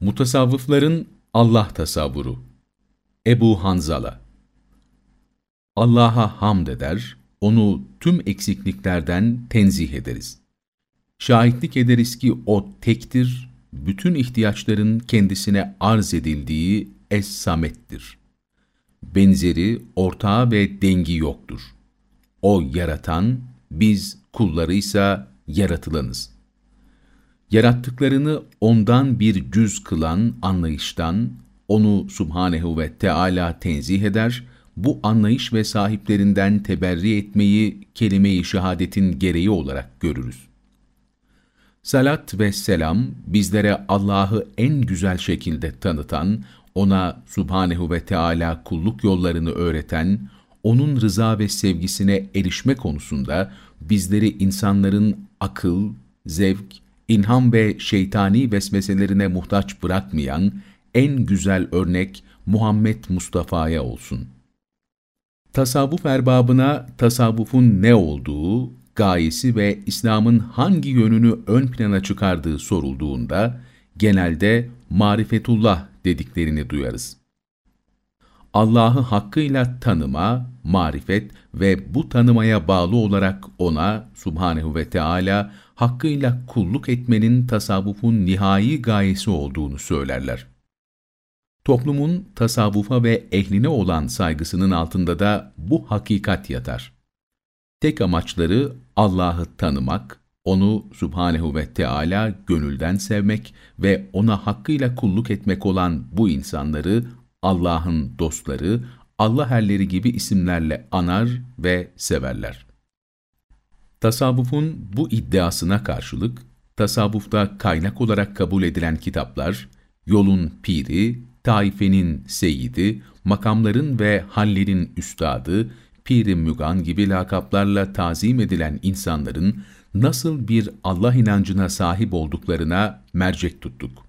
Mutasavvıfların Allah tasavvuru Ebu Hanzala Allah'a hamd eder, onu tüm eksikliklerden tenzih ederiz. Şahitlik ederiz ki O tektir, bütün ihtiyaçların kendisine arz edildiği Es-Samet'tir. Benzeri, ortağı ve dengi yoktur. O yaratan, biz kullarıysa yaratılanız. Yarattıklarını ondan bir cüz kılan anlayıştan, onu Subhanehu ve Teala tenzih eder, bu anlayış ve sahiplerinden teberri etmeyi kelime-i şehadetin gereği olarak görürüz. Salat ve selam bizlere Allah'ı en güzel şekilde tanıtan, ona Subhanehu ve Teala kulluk yollarını öğreten, onun rıza ve sevgisine erişme konusunda bizleri insanların akıl, zevk, inham ve şeytani vesveselerine muhtaç bırakmayan en güzel örnek Muhammed Mustafa'ya olsun. Tasavvuf erbabına tasavvufun ne olduğu, gayesi ve İslam'ın hangi yönünü ön plana çıkardığı sorulduğunda, genelde marifetullah dediklerini duyarız. Allah'ı hakkıyla tanıma, marifet ve bu tanımaya bağlı olarak ona, Subhanehu ve Teala, hakkıyla kulluk etmenin tasavvufun nihai gayesi olduğunu söylerler. Toplumun tasavvufa ve ehline olan saygısının altında da bu hakikat yatar. Tek amaçları Allah'ı tanımak, onu Subhanehu ve Teala gönülden sevmek ve ona hakkıyla kulluk etmek olan bu insanları Allah'ın dostları, Allah erleri gibi isimlerle anar ve severler. Tasavvufun bu iddiasına karşılık, tasavvufta kaynak olarak kabul edilen kitaplar, yolun piri, taifenin seyidi, makamların ve hallerin üstadı, piri mügan gibi lakaplarla tazim edilen insanların nasıl bir Allah inancına sahip olduklarına mercek tuttuk.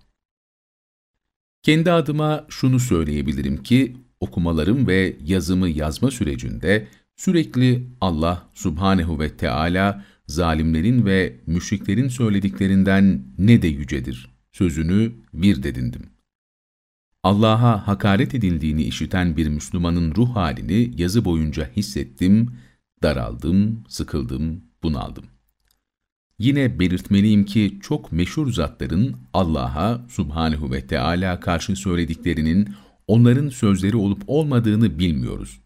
Kendi adıma şunu söyleyebilirim ki, okumalarım ve yazımı yazma sürecinde sürekli Allah subhanehu ve Teala zalimlerin ve müşriklerin söylediklerinden ne de yücedir sözünü bir dedindim. Allah'a hakaret edildiğini işiten bir Müslümanın ruh halini yazı boyunca hissettim, daraldım, sıkıldım, bunaldım. Yine belirtmeliyim ki çok meşhur zatların Allah'a subhanehu ve Teala karşı söylediklerinin onların sözleri olup olmadığını bilmiyoruz.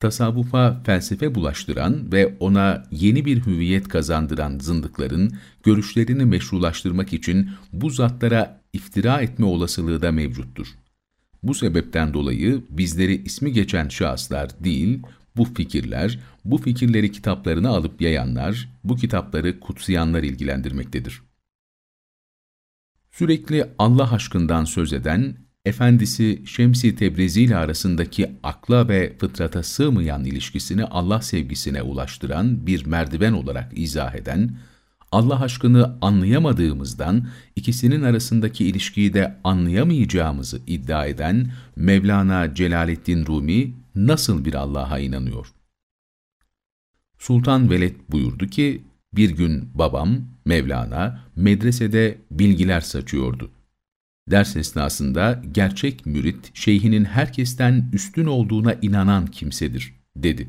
Tasavvufa felsefe bulaştıran ve ona yeni bir hüviyet kazandıran zındıkların görüşlerini meşrulaştırmak için bu zatlara iftira etme olasılığı da mevcuttur. Bu sebepten dolayı bizleri ismi geçen şahıslar değil, bu fikirler, bu fikirleri kitaplarına alıp yayanlar, bu kitapları kutsayanlar ilgilendirmektedir. Sürekli Allah aşkından söz eden, efendisi Şemsi Tebrizi ile arasındaki akla ve fıtrata sığmayan ilişkisini Allah sevgisine ulaştıran bir merdiven olarak izah eden, Allah aşkını anlayamadığımızdan ikisinin arasındaki ilişkiyi de anlayamayacağımızı iddia eden Mevlana Celaleddin Rumi nasıl bir Allah'a inanıyor? Sultan Veled buyurdu ki, bir gün babam, Mevlana, medresede bilgiler saçıyordu. Ders esnasında gerçek mürit, şeyhinin herkesten üstün olduğuna inanan kimsedir, dedi.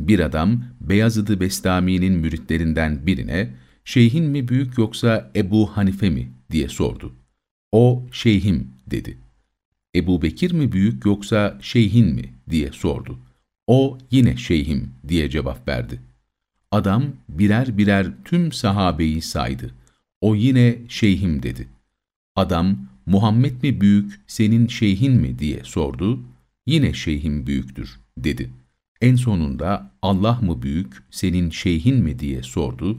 Bir adam, Beyazıdı Bestami'nin müritlerinden birine, şeyhin mi büyük yoksa Ebu Hanife mi diye sordu. O, şeyhim dedi. Ebu Bekir mi büyük yoksa şeyhin mi diye sordu. O yine şeyhim diye cevap verdi. Adam birer birer tüm sahabeyi saydı. O yine şeyhim dedi. Adam Muhammed mi büyük senin şeyhin mi diye sordu. Yine şeyhim büyüktür dedi. En sonunda Allah mı büyük senin şeyhin mi diye sordu.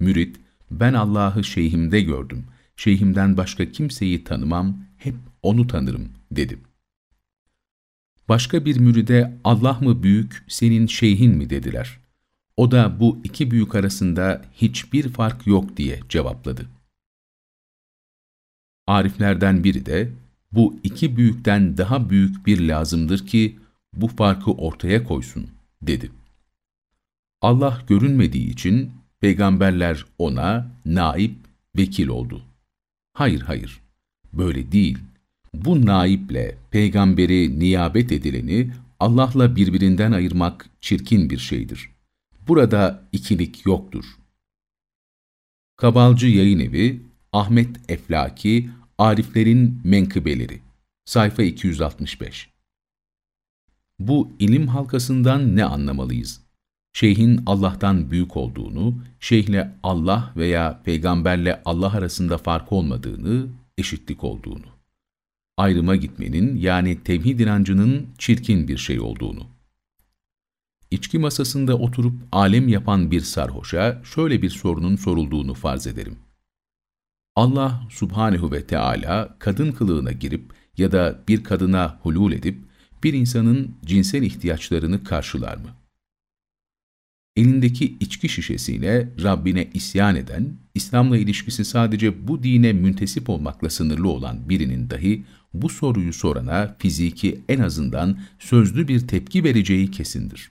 Mürit ben Allah'ı şeyhimde gördüm. Şeyhimden başka kimseyi tanımam, hep onu tanırım dedi. Başka bir müride Allah mı büyük, senin şeyhin mi dediler. O da bu iki büyük arasında hiçbir fark yok diye cevapladı. Ariflerden biri de bu iki büyükten daha büyük bir lazımdır ki bu farkı ortaya koysun dedi. Allah görünmediği için peygamberler ona naip, vekil oldu. Hayır hayır, böyle değil. Bu naiple peygamberi niyabet edileni Allah'la birbirinden ayırmak çirkin bir şeydir. Burada ikilik yoktur. Kabalcı Yayın Evi, Ahmet Eflaki, Ariflerin Menkıbeleri, sayfa 265 Bu ilim halkasından ne anlamalıyız? Şeyhin Allah'tan büyük olduğunu, şeyhle Allah veya peygamberle Allah arasında fark olmadığını, eşitlik olduğunu. Ayrıma gitmenin yani tevhid inancının çirkin bir şey olduğunu. İçki masasında oturup alem yapan bir sarhoşa şöyle bir sorunun sorulduğunu farz ederim. Allah subhanehu ve Teala kadın kılığına girip ya da bir kadına hulul edip bir insanın cinsel ihtiyaçlarını karşılar mı? Elindeki içki şişesiyle Rabbine isyan eden, İslam'la ilişkisi sadece bu dine müntesip olmakla sınırlı olan birinin dahi bu soruyu sorana fiziki en azından sözlü bir tepki vereceği kesindir.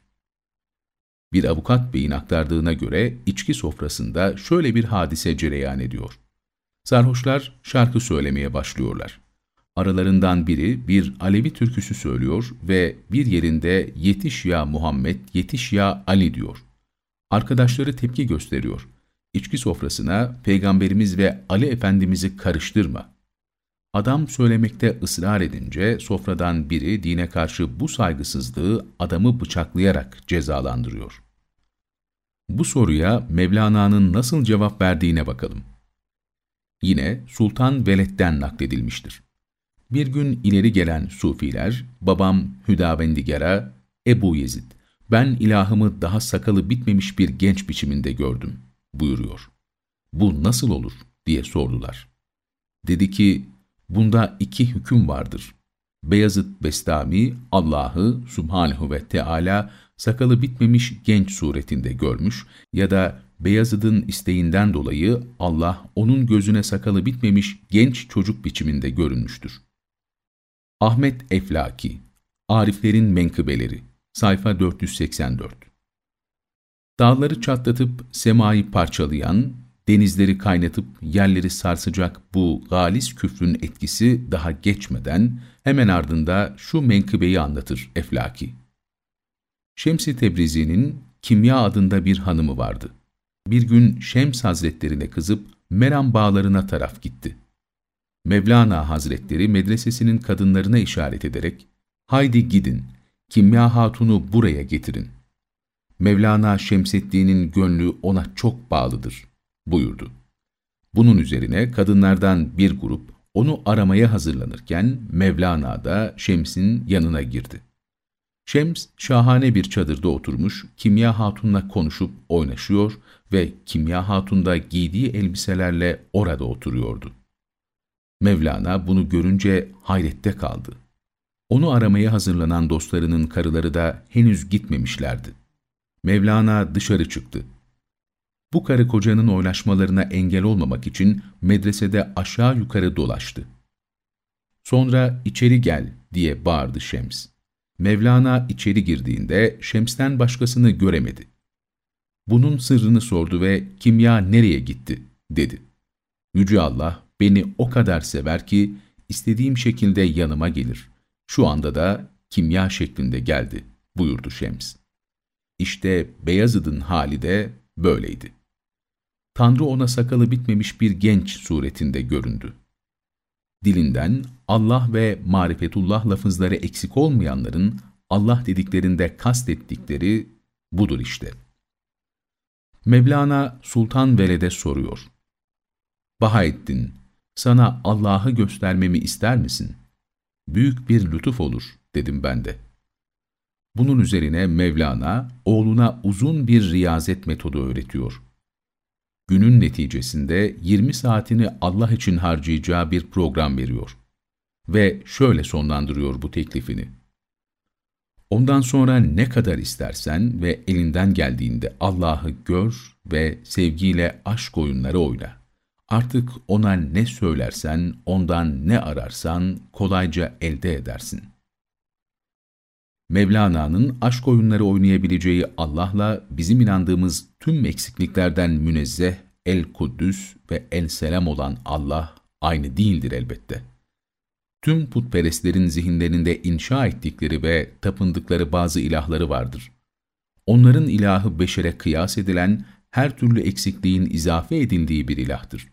Bir avukat beyin aktardığına göre içki sofrasında şöyle bir hadise cereyan ediyor. Sarhoşlar şarkı söylemeye başlıyorlar. Aralarından biri bir Alevi türküsü söylüyor ve bir yerinde yetiş ya Muhammed, yetiş ya Ali diyor. Arkadaşları tepki gösteriyor. İçki sofrasına Peygamberimiz ve Ali Efendimiz'i karıştırma. Adam söylemekte ısrar edince sofradan biri dine karşı bu saygısızlığı adamı bıçaklayarak cezalandırıyor. Bu soruya Mevlana'nın nasıl cevap verdiğine bakalım. Yine Sultan Veled'den nakledilmiştir. Bir gün ileri gelen sufiler, babam Hüdavendigar'a, Ebu Yezid, ben ilahımı daha sakalı bitmemiş bir genç biçiminde gördüm, buyuruyor. Bu nasıl olur, diye sordular. Dedi ki, bunda iki hüküm vardır. Beyazıt Bestami, Allah'ı Subhanehu ve Teala sakalı bitmemiş genç suretinde görmüş ya da Beyazıt'ın isteğinden dolayı Allah onun gözüne sakalı bitmemiş genç çocuk biçiminde görünmüştür. Ahmet Eflaki, Ariflerin Menkıbeleri, sayfa 484 Dağları çatlatıp semayı parçalayan, denizleri kaynatıp yerleri sarsacak bu galis küfrün etkisi daha geçmeden hemen ardında şu menkıbeyi anlatır Eflaki. Şems-i Tebrizi'nin Kimya adında bir hanımı vardı. Bir gün Şems Hazretlerine kızıp Meram bağlarına taraf gitti. Mevlana Hazretleri medresesinin kadınlarına işaret ederek, ''Haydi gidin, Kimya Hatun'u buraya getirin.'' Mevlana Şemseddin'in gönlü ona çok bağlıdır, buyurdu. Bunun üzerine kadınlardan bir grup onu aramaya hazırlanırken Mevlana da Şems'in yanına girdi. Şems, şahane bir çadırda oturmuş, Kimya Hatun'la konuşup oynaşıyor ve Kimya Hatun da giydiği elbiselerle orada oturuyordu. Mevlana bunu görünce hayrette kaldı. Onu aramaya hazırlanan dostlarının karıları da henüz gitmemişlerdi. Mevlana dışarı çıktı. Bu karı kocanın oynaşmalarına engel olmamak için medresede aşağı yukarı dolaştı. Sonra içeri gel diye bağırdı Şems. Mevlana içeri girdiğinde Şems'ten başkasını göremedi. Bunun sırrını sordu ve kimya nereye gitti dedi. Yüce Allah beni o kadar sever ki istediğim şekilde yanıma gelir. Şu anda da kimya şeklinde geldi buyurdu Şems. İşte Beyazıt'ın hali de böyleydi. Tanrı ona sakalı bitmemiş bir genç suretinde göründü. Dilinden Allah ve marifetullah lafızları eksik olmayanların Allah dediklerinde kastettikleri budur işte. Mevlana Sultan Veled'e soruyor. Bahaettin, sana Allah'ı göstermemi ister misin? Büyük bir lütuf olur, dedim ben de. Bunun üzerine Mevlana, oğluna uzun bir riyazet metodu öğretiyor. Günün neticesinde 20 saatini Allah için harcayacağı bir program veriyor. Ve şöyle sonlandırıyor bu teklifini. Ondan sonra ne kadar istersen ve elinden geldiğinde Allah'ı gör ve sevgiyle aşk oyunları oyna. Artık ona ne söylersen, ondan ne ararsan kolayca elde edersin. Mevlana'nın aşk oyunları oynayabileceği Allah'la bizim inandığımız tüm eksikliklerden münezzeh, el-Kuddüs ve el-Selam olan Allah aynı değildir elbette. Tüm putperestlerin zihinlerinde inşa ettikleri ve tapındıkları bazı ilahları vardır. Onların ilahı beşere kıyas edilen, her türlü eksikliğin izafe edildiği bir ilahtır.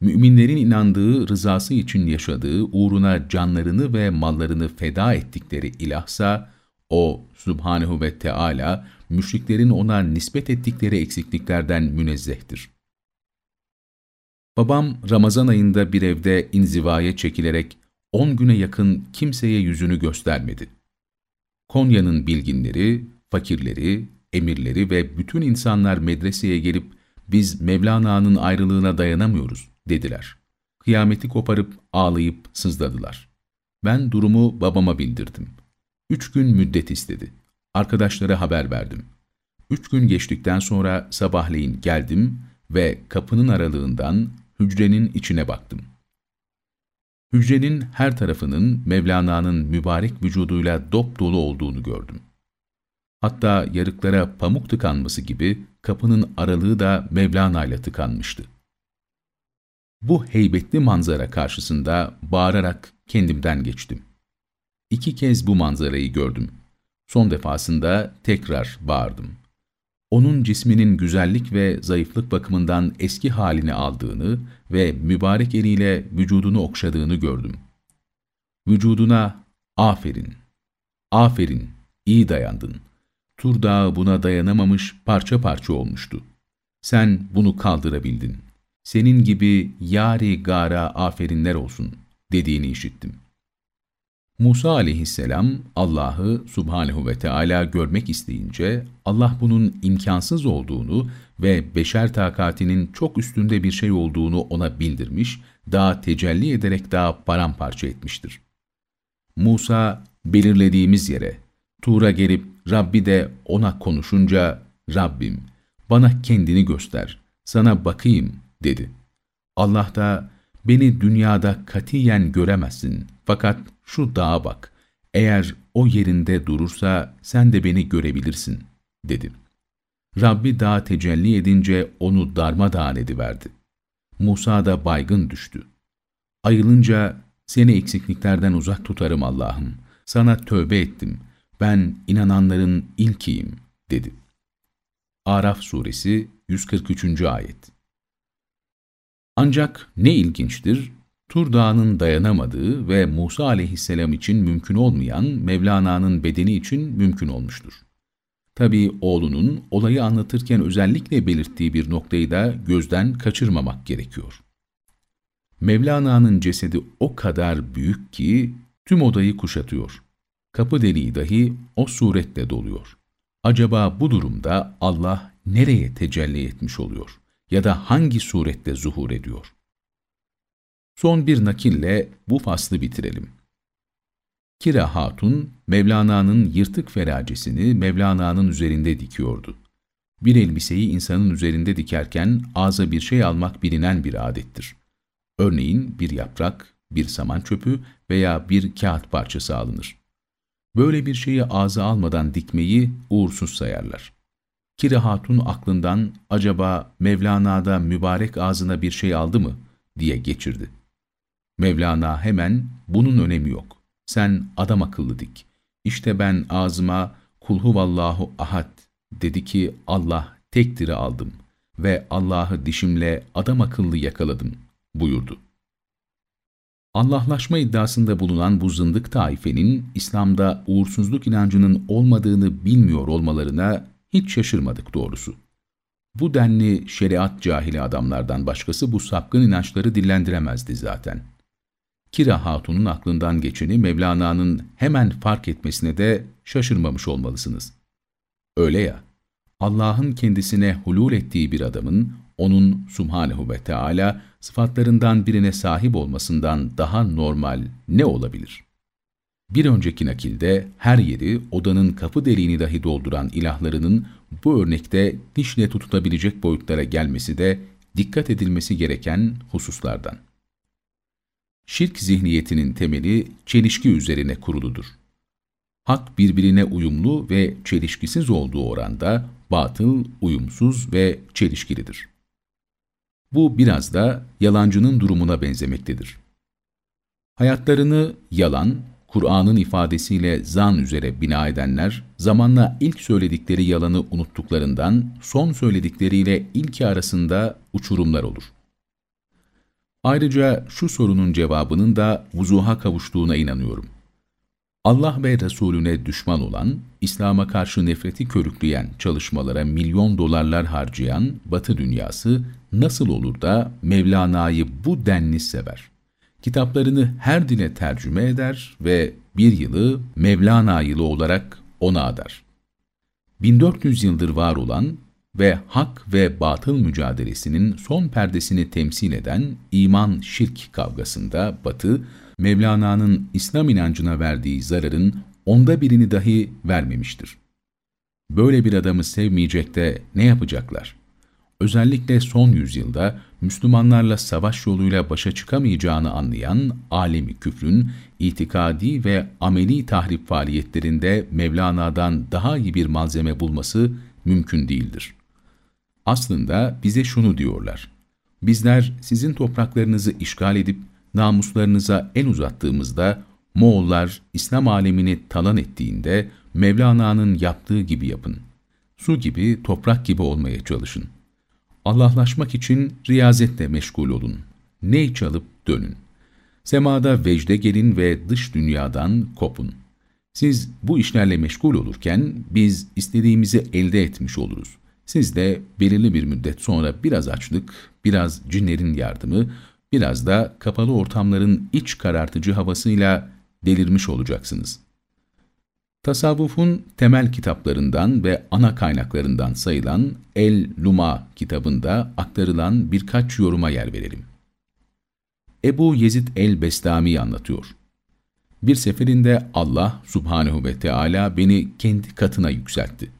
Müminlerin inandığı, rızası için yaşadığı, uğruna canlarını ve mallarını feda ettikleri ilahsa, o Subhanehu ve Teala, müşriklerin ona nispet ettikleri eksikliklerden münezzehtir. Babam Ramazan ayında bir evde inzivaya çekilerek on güne yakın kimseye yüzünü göstermedi. Konya'nın bilginleri, fakirleri, emirleri ve bütün insanlar medreseye gelip biz Mevlana'nın ayrılığına dayanamıyoruz dediler. Kıyameti koparıp ağlayıp sızladılar. Ben durumu babama bildirdim. Üç gün müddet istedi. Arkadaşlara haber verdim. Üç gün geçtikten sonra sabahleyin geldim ve kapının aralığından hücrenin içine baktım. Hücrenin her tarafının Mevlana'nın mübarek vücuduyla dop dolu olduğunu gördüm. Hatta yarıklara pamuk tıkanması gibi kapının aralığı da Mevlana ile tıkanmıştı. Bu heybetli manzara karşısında bağırarak kendimden geçtim. İki kez bu manzarayı gördüm. Son defasında tekrar bağırdım. Onun cisminin güzellik ve zayıflık bakımından eski halini aldığını ve mübarek eliyle vücudunu okşadığını gördüm. Vücuduna aferin, aferin, iyi dayandın. Tur Dağı buna dayanamamış parça parça olmuştu. Sen bunu kaldırabildin. Senin gibi yari gara aferinler olsun dediğini işittim. Musa aleyhisselam Allah'ı subhanehu ve Teala görmek isteyince Allah bunun imkansız olduğunu ve beşer takatinin çok üstünde bir şey olduğunu ona bildirmiş, daha tecelli ederek daha paramparça etmiştir. Musa belirlediğimiz yere, Tur'a gelip Rabbi de ona konuşunca, Rabbim bana kendini göster, sana bakayım dedi. Allah da beni dünyada katiyen göremezsin fakat şu dağa bak, eğer o yerinde durursa sen de beni görebilirsin, dedi. Rabbi dağa tecelli edince onu darmadağın ediverdi. Musa da baygın düştü. Ayılınca seni eksikliklerden uzak tutarım Allah'ım. Sana tövbe ettim. Ben inananların ilkiyim, dedi. Araf suresi 143. ayet Ancak ne ilginçtir, Tur Dağı'nın dayanamadığı ve Musa aleyhisselam için mümkün olmayan Mevlana'nın bedeni için mümkün olmuştur. Tabi oğlunun olayı anlatırken özellikle belirttiği bir noktayı da gözden kaçırmamak gerekiyor. Mevlana'nın cesedi o kadar büyük ki tüm odayı kuşatıyor. Kapı deliği dahi o suretle doluyor. Acaba bu durumda Allah nereye tecelli etmiş oluyor? Ya da hangi surette zuhur ediyor? Son bir nakille bu faslı bitirelim. Kira Hatun, Mevlana'nın yırtık feracesini Mevlana'nın üzerinde dikiyordu. Bir elbiseyi insanın üzerinde dikerken ağza bir şey almak bilinen bir adettir. Örneğin bir yaprak, bir saman çöpü veya bir kağıt parçası alınır. Böyle bir şeyi ağza almadan dikmeyi uğursuz sayarlar. Kira Hatun aklından acaba Mevlana'da mübarek ağzına bir şey aldı mı diye geçirdi. Mevlana hemen bunun önemi yok. Sen adam akıllı dik. İşte ben ağzıma kulhu vallahu ahad dedi ki Allah tektir'i aldım ve Allah'ı dişimle adam akıllı yakaladım buyurdu. Allahlaşma iddiasında bulunan bu zındık taifenin İslam'da uğursuzluk inancının olmadığını bilmiyor olmalarına hiç şaşırmadık doğrusu. Bu denli şeriat cahili adamlardan başkası bu sapkın inançları dillendiremezdi zaten. Kira Hatun'un aklından geçeni Mevlana'nın hemen fark etmesine de şaşırmamış olmalısınız. Öyle ya, Allah'ın kendisine hulul ettiği bir adamın, onun Subhanehu ve Teala sıfatlarından birine sahip olmasından daha normal ne olabilir? Bir önceki nakilde her yeri odanın kapı deliğini dahi dolduran ilahlarının bu örnekte dişle tutulabilecek boyutlara gelmesi de dikkat edilmesi gereken hususlardan. Şirk zihniyetinin temeli çelişki üzerine kuruludur. Hak birbirine uyumlu ve çelişkisiz olduğu oranda batıl, uyumsuz ve çelişkilidir. Bu biraz da yalancının durumuna benzemektedir. Hayatlarını yalan, Kur'an'ın ifadesiyle zan üzere bina edenler, zamanla ilk söyledikleri yalanı unuttuklarından son söyledikleriyle ilki arasında uçurumlar olur. Ayrıca şu sorunun cevabının da vuzuha kavuştuğuna inanıyorum. Allah ve Resulüne düşman olan, İslam'a karşı nefreti körükleyen çalışmalara milyon dolarlar harcayan Batı dünyası nasıl olur da Mevlana'yı bu denli sever? Kitaplarını her dile tercüme eder ve bir yılı Mevlana yılı olarak ona adar. 1400 yıldır var olan ve hak ve batıl mücadelesinin son perdesini temsil eden iman-şirk kavgasında Batı, Mevlana'nın İslam inancına verdiği zararın onda birini dahi vermemiştir. Böyle bir adamı sevmeyecek de ne yapacaklar? Özellikle son yüzyılda Müslümanlarla savaş yoluyla başa çıkamayacağını anlayan alemi küfrün itikadi ve ameli tahrip faaliyetlerinde Mevlana'dan daha iyi bir malzeme bulması mümkün değildir. Aslında bize şunu diyorlar. Bizler sizin topraklarınızı işgal edip namuslarınıza el uzattığımızda Moğollar İslam alemini talan ettiğinde Mevlana'nın yaptığı gibi yapın. Su gibi, toprak gibi olmaya çalışın. Allahlaşmak için riyazetle meşgul olun. Ney çalıp dönün. Semada vecde gelin ve dış dünyadan kopun. Siz bu işlerle meşgul olurken biz istediğimizi elde etmiş oluruz. Siz de belirli bir müddet sonra biraz açlık, biraz cinlerin yardımı, biraz da kapalı ortamların iç karartıcı havasıyla delirmiş olacaksınız. Tasavvufun temel kitaplarından ve ana kaynaklarından sayılan El-Luma kitabında aktarılan birkaç yoruma yer verelim. Ebu Yezid el-Bestami anlatıyor. Bir seferinde Allah subhanehu ve Teala beni kendi katına yükseltti.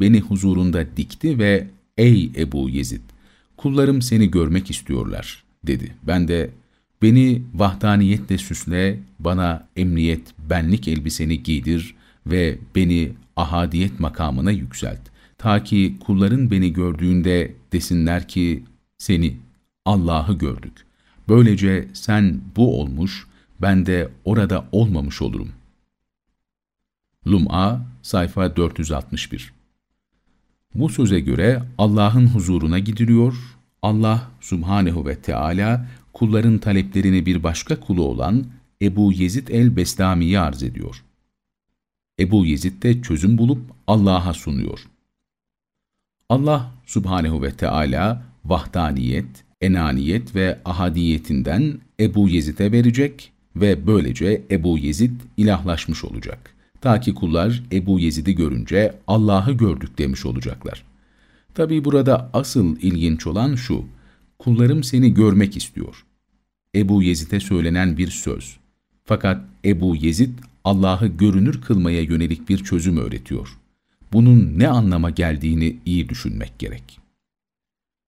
Beni huzurunda dikti ve ''Ey Ebu Yezid, kullarım seni görmek istiyorlar.'' dedi. Ben de ''Beni vahdaniyetle süsle, bana emniyet, benlik elbiseni giydir ve beni ahadiyet makamına yükselt. Ta ki kulların beni gördüğünde desinler ki seni, Allah'ı gördük. Böylece sen bu olmuş, ben de orada olmamış olurum. Lum'a, sayfa 461 Bu söze göre Allah'ın huzuruna gidiliyor, Allah subhanehu ve Teala kulların taleplerini bir başka kulu olan Ebu Yezid el-Bestami'ye arz ediyor. Ebu Yezid de çözüm bulup Allah'a sunuyor. Allah subhanehu ve Teala vahdaniyet, enaniyet ve ahadiyetinden Ebu Yezid'e verecek ve böylece Ebu Yezid ilahlaşmış olacak. Ta ki kullar Ebu Yezid'i görünce Allah'ı gördük demiş olacaklar. Tabi burada asıl ilginç olan şu, kullarım seni görmek istiyor. Ebu Yezid'e söylenen bir söz. Fakat Ebu Yezid Allah'ı görünür kılmaya yönelik bir çözüm öğretiyor. Bunun ne anlama geldiğini iyi düşünmek gerek.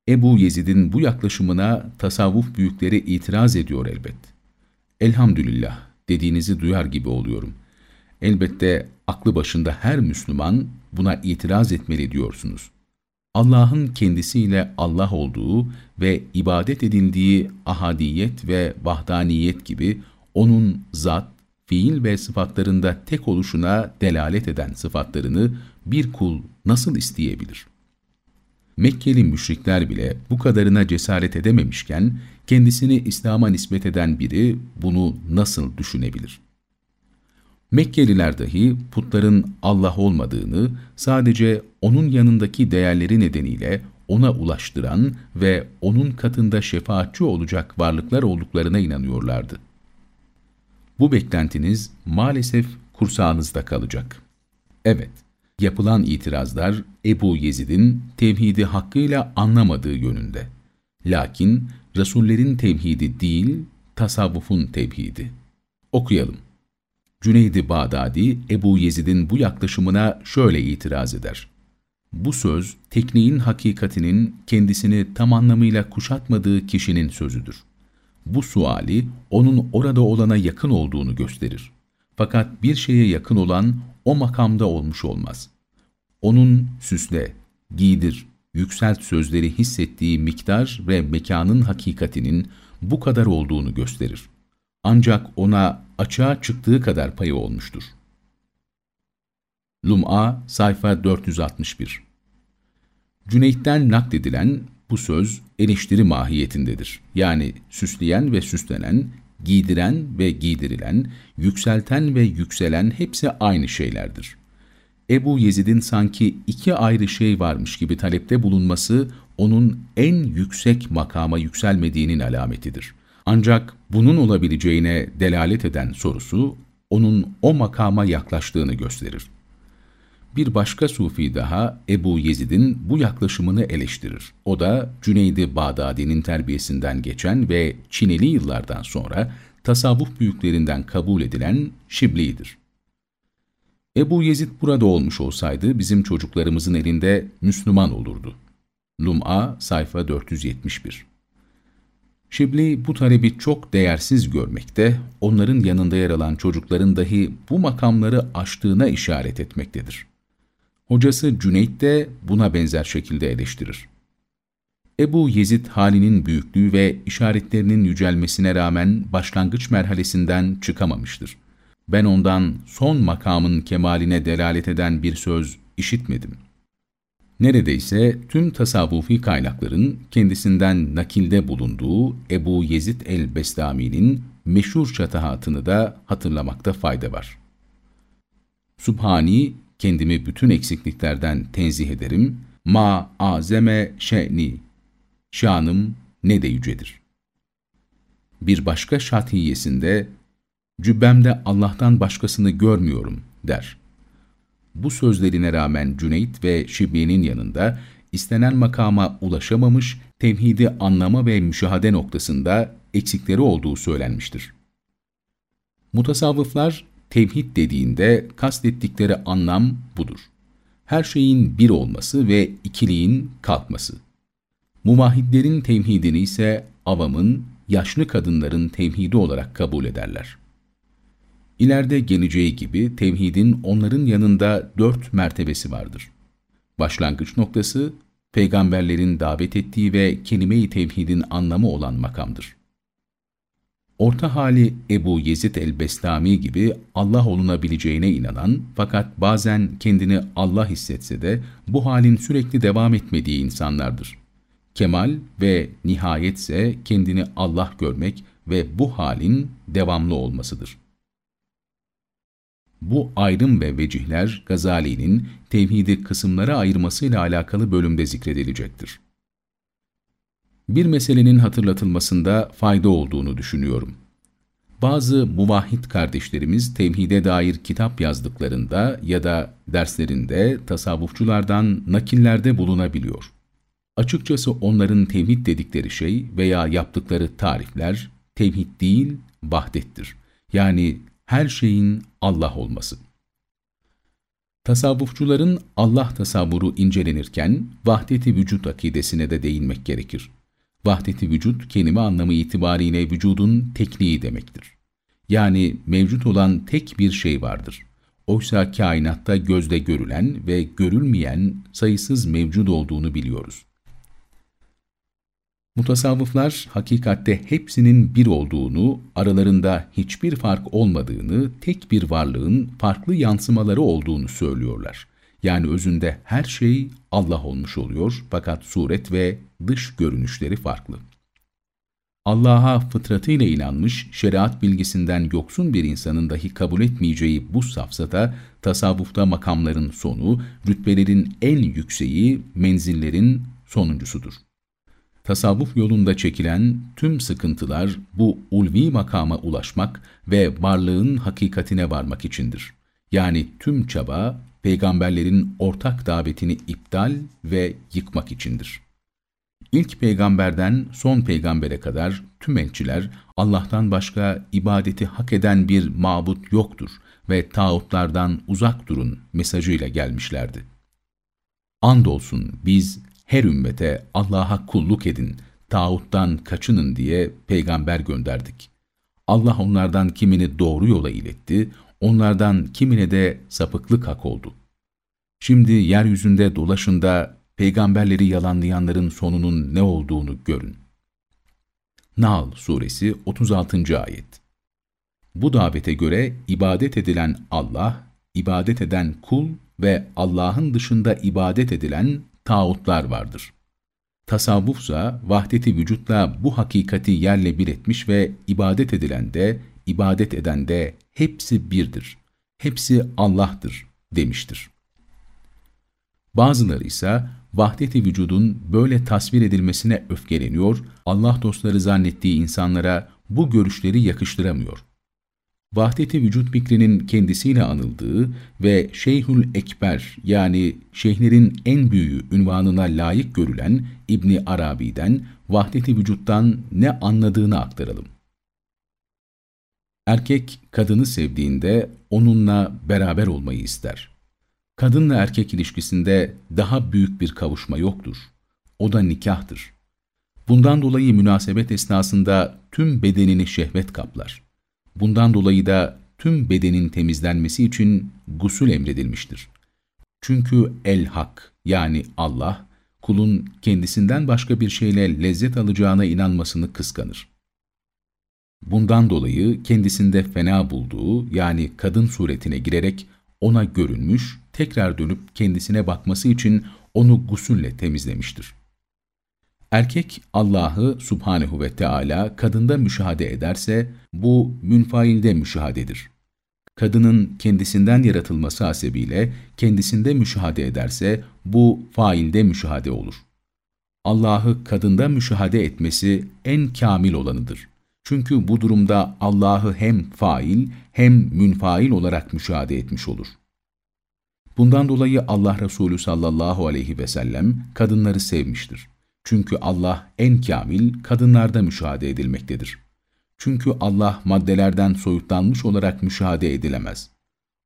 Ebu Yezid'in bu yaklaşımına tasavvuf büyükleri itiraz ediyor elbet. Elhamdülillah dediğinizi duyar gibi oluyorum. Elbette aklı başında her Müslüman buna itiraz etmeli diyorsunuz. Allah'ın kendisiyle Allah olduğu ve ibadet edildiği ahadiyet ve vahdaniyet gibi onun zat, fiil ve sıfatlarında tek oluşuna delalet eden sıfatlarını bir kul nasıl isteyebilir? Mekkeli müşrikler bile bu kadarına cesaret edememişken, kendisini İslam'a nispet eden biri bunu nasıl düşünebilir? Mekkeliler dahi putların Allah olmadığını, sadece onun yanındaki değerleri nedeniyle ona ulaştıran ve onun katında şefaatçi olacak varlıklar olduklarına inanıyorlardı. Bu beklentiniz maalesef kursağınızda kalacak. Evet, yapılan itirazlar Ebu Yezid'in tevhidi hakkıyla anlamadığı yönünde. Lakin Resullerin tevhidi değil, tasavvufun tevhidi. Okuyalım. Cüneydi Bağdadi, Ebu Yezid'in bu yaklaşımına şöyle itiraz eder. Bu söz, tekniğin hakikatinin kendisini tam anlamıyla kuşatmadığı kişinin sözüdür. Bu suali, onun orada olana yakın olduğunu gösterir. Fakat bir şeye yakın olan o makamda olmuş olmaz. Onun süsle, giydir, yükselt sözleri hissettiği miktar ve mekanın hakikatinin bu kadar olduğunu gösterir. ancak ona açığa çıktığı kadar payı olmuştur. Lum'a sayfa 461 Cüneyt'ten nakledilen bu söz eleştiri mahiyetindedir. Yani süsleyen ve süslenen, giydiren ve giydirilen, yükselten ve yükselen hepsi aynı şeylerdir. Ebu Yezid'in sanki iki ayrı şey varmış gibi talepte bulunması, onun en yüksek makama yükselmediğinin alametidir. Ancak bunun olabileceğine delalet eden sorusu, onun o makama yaklaştığını gösterir. Bir başka sufi daha Ebu Yezid'in bu yaklaşımını eleştirir. O da Cüneydi Bağdadi'nin terbiyesinden geçen ve Çineli yıllardan sonra tasavvuf büyüklerinden kabul edilen Şibli'dir. Ebu Yezid burada olmuş olsaydı bizim çocuklarımızın elinde Müslüman olurdu. Lum'a sayfa 471 Şibli bu talebi çok değersiz görmekte, onların yanında yer alan çocukların dahi bu makamları aştığına işaret etmektedir. Hocası Cüneyt de buna benzer şekilde eleştirir. Ebu Yezid halinin büyüklüğü ve işaretlerinin yücelmesine rağmen başlangıç merhalesinden çıkamamıştır. Ben ondan son makamın kemaline delalet eden bir söz işitmedim. Neredeyse tüm tasavvufi kaynakların kendisinden nakilde bulunduğu Ebu Yezid el-Bestami'nin meşhur çatahatını da hatırlamakta fayda var. Subhani, kendimi bütün eksikliklerden tenzih ederim, ma azeme şe'ni, şanım ne de yücedir. Bir başka şatiyesinde, cübbemde Allah'tan başkasını görmüyorum der. Bu sözlerine rağmen Cüneyt ve Şibi'nin yanında istenen makama ulaşamamış, tevhidi anlama ve müşahede noktasında eksikleri olduğu söylenmiştir. Mutasavvıflar tevhid dediğinde kastettikleri anlam budur. Her şeyin bir olması ve ikiliğin kalkması. Muvahhidlerin tevhidini ise avamın, yaşlı kadınların tevhidi olarak kabul ederler. İleride geleceği gibi tevhidin onların yanında dört mertebesi vardır. Başlangıç noktası, peygamberlerin davet ettiği ve kelime-i tevhidin anlamı olan makamdır. Orta hali Ebu Yezid el-Bestami gibi Allah olunabileceğine inanan fakat bazen kendini Allah hissetse de bu halin sürekli devam etmediği insanlardır. Kemal ve nihayetse kendini Allah görmek ve bu halin devamlı olmasıdır. Bu ayrım ve vecihler Gazali'nin tevhidi kısımlara ayırmasıyla alakalı bölümde zikredilecektir. Bir meselenin hatırlatılmasında fayda olduğunu düşünüyorum. Bazı muvahhid kardeşlerimiz tevhide dair kitap yazdıklarında ya da derslerinde tasavvufçulardan nakillerde bulunabiliyor. Açıkçası onların tevhid dedikleri şey veya yaptıkları tarifler tevhid değil, vahdettir. Yani her şeyin Allah olması. Tasavvufçuların Allah tasavvuru incelenirken vahdeti vücut akidesine de değinmek gerekir. Vahdeti vücut kelime anlamı itibariyle vücudun tekniği demektir. Yani mevcut olan tek bir şey vardır. Oysa kainatta gözde görülen ve görülmeyen sayısız mevcut olduğunu biliyoruz. Mutasavvıflar hakikatte hepsinin bir olduğunu, aralarında hiçbir fark olmadığını, tek bir varlığın farklı yansımaları olduğunu söylüyorlar. Yani özünde her şey Allah olmuş oluyor fakat suret ve dış görünüşleri farklı. Allah'a fıtratıyla inanmış, şeriat bilgisinden yoksun bir insanın dahi kabul etmeyeceği bu safsata, tasavvufta makamların sonu, rütbelerin en yükseği, menzillerin sonuncusudur. Tasavvuf yolunda çekilen tüm sıkıntılar bu ulvi makama ulaşmak ve varlığın hakikatine varmak içindir. Yani tüm çaba peygamberlerin ortak davetini iptal ve yıkmak içindir. İlk peygamberden son peygambere kadar tüm elçiler Allah'tan başka ibadeti hak eden bir mabut yoktur ve tağutlardan uzak durun mesajıyla gelmişlerdi. Andolsun biz her ümmete Allah'a kulluk edin, tağuttan kaçının diye peygamber gönderdik. Allah onlardan kimini doğru yola iletti, onlardan kimine de sapıklık hak oldu. Şimdi yeryüzünde dolaşında peygamberleri yalanlayanların sonunun ne olduğunu görün. Nahl Suresi 36. Ayet Bu davete göre ibadet edilen Allah, ibadet eden kul ve Allah'ın dışında ibadet edilen tağutlar vardır. Tasavvufsa vahdeti vücutla bu hakikati yerle bir etmiş ve ibadet edilen de, ibadet eden de hepsi birdir. Hepsi Allah'tır demiştir. Bazıları ise vahdeti vücudun böyle tasvir edilmesine öfkeleniyor, Allah dostları zannettiği insanlara bu görüşleri yakıştıramıyor. Vahdeti vücut fikrinin kendisiyle anıldığı ve Şeyhül Ekber yani şeyhlerin en büyüğü ünvanına layık görülen İbni Arabi'den vahdeti vücuttan ne anladığını aktaralım. Erkek kadını sevdiğinde onunla beraber olmayı ister. Kadınla erkek ilişkisinde daha büyük bir kavuşma yoktur. O da nikahtır. Bundan dolayı münasebet esnasında tüm bedenini şehvet kaplar. Bundan dolayı da tüm bedenin temizlenmesi için gusül emredilmiştir. Çünkü el-hak yani Allah, kulun kendisinden başka bir şeyle lezzet alacağına inanmasını kıskanır. Bundan dolayı kendisinde fena bulduğu yani kadın suretine girerek ona görünmüş, tekrar dönüp kendisine bakması için onu gusülle temizlemiştir. Erkek Allah'ı subhanehu ve Teala kadında müşahede ederse bu münfailde müşahadedir. Kadının kendisinden yaratılması hasebiyle kendisinde müşahede ederse bu failde müşahade olur. Allah'ı kadında müşahede etmesi en kamil olanıdır. Çünkü bu durumda Allah'ı hem fail hem münfail olarak müşahede etmiş olur. Bundan dolayı Allah Resulü sallallahu aleyhi ve sellem kadınları sevmiştir. Çünkü Allah en kamil kadınlarda müşahede edilmektedir. Çünkü Allah maddelerden soyutlanmış olarak müşahede edilemez.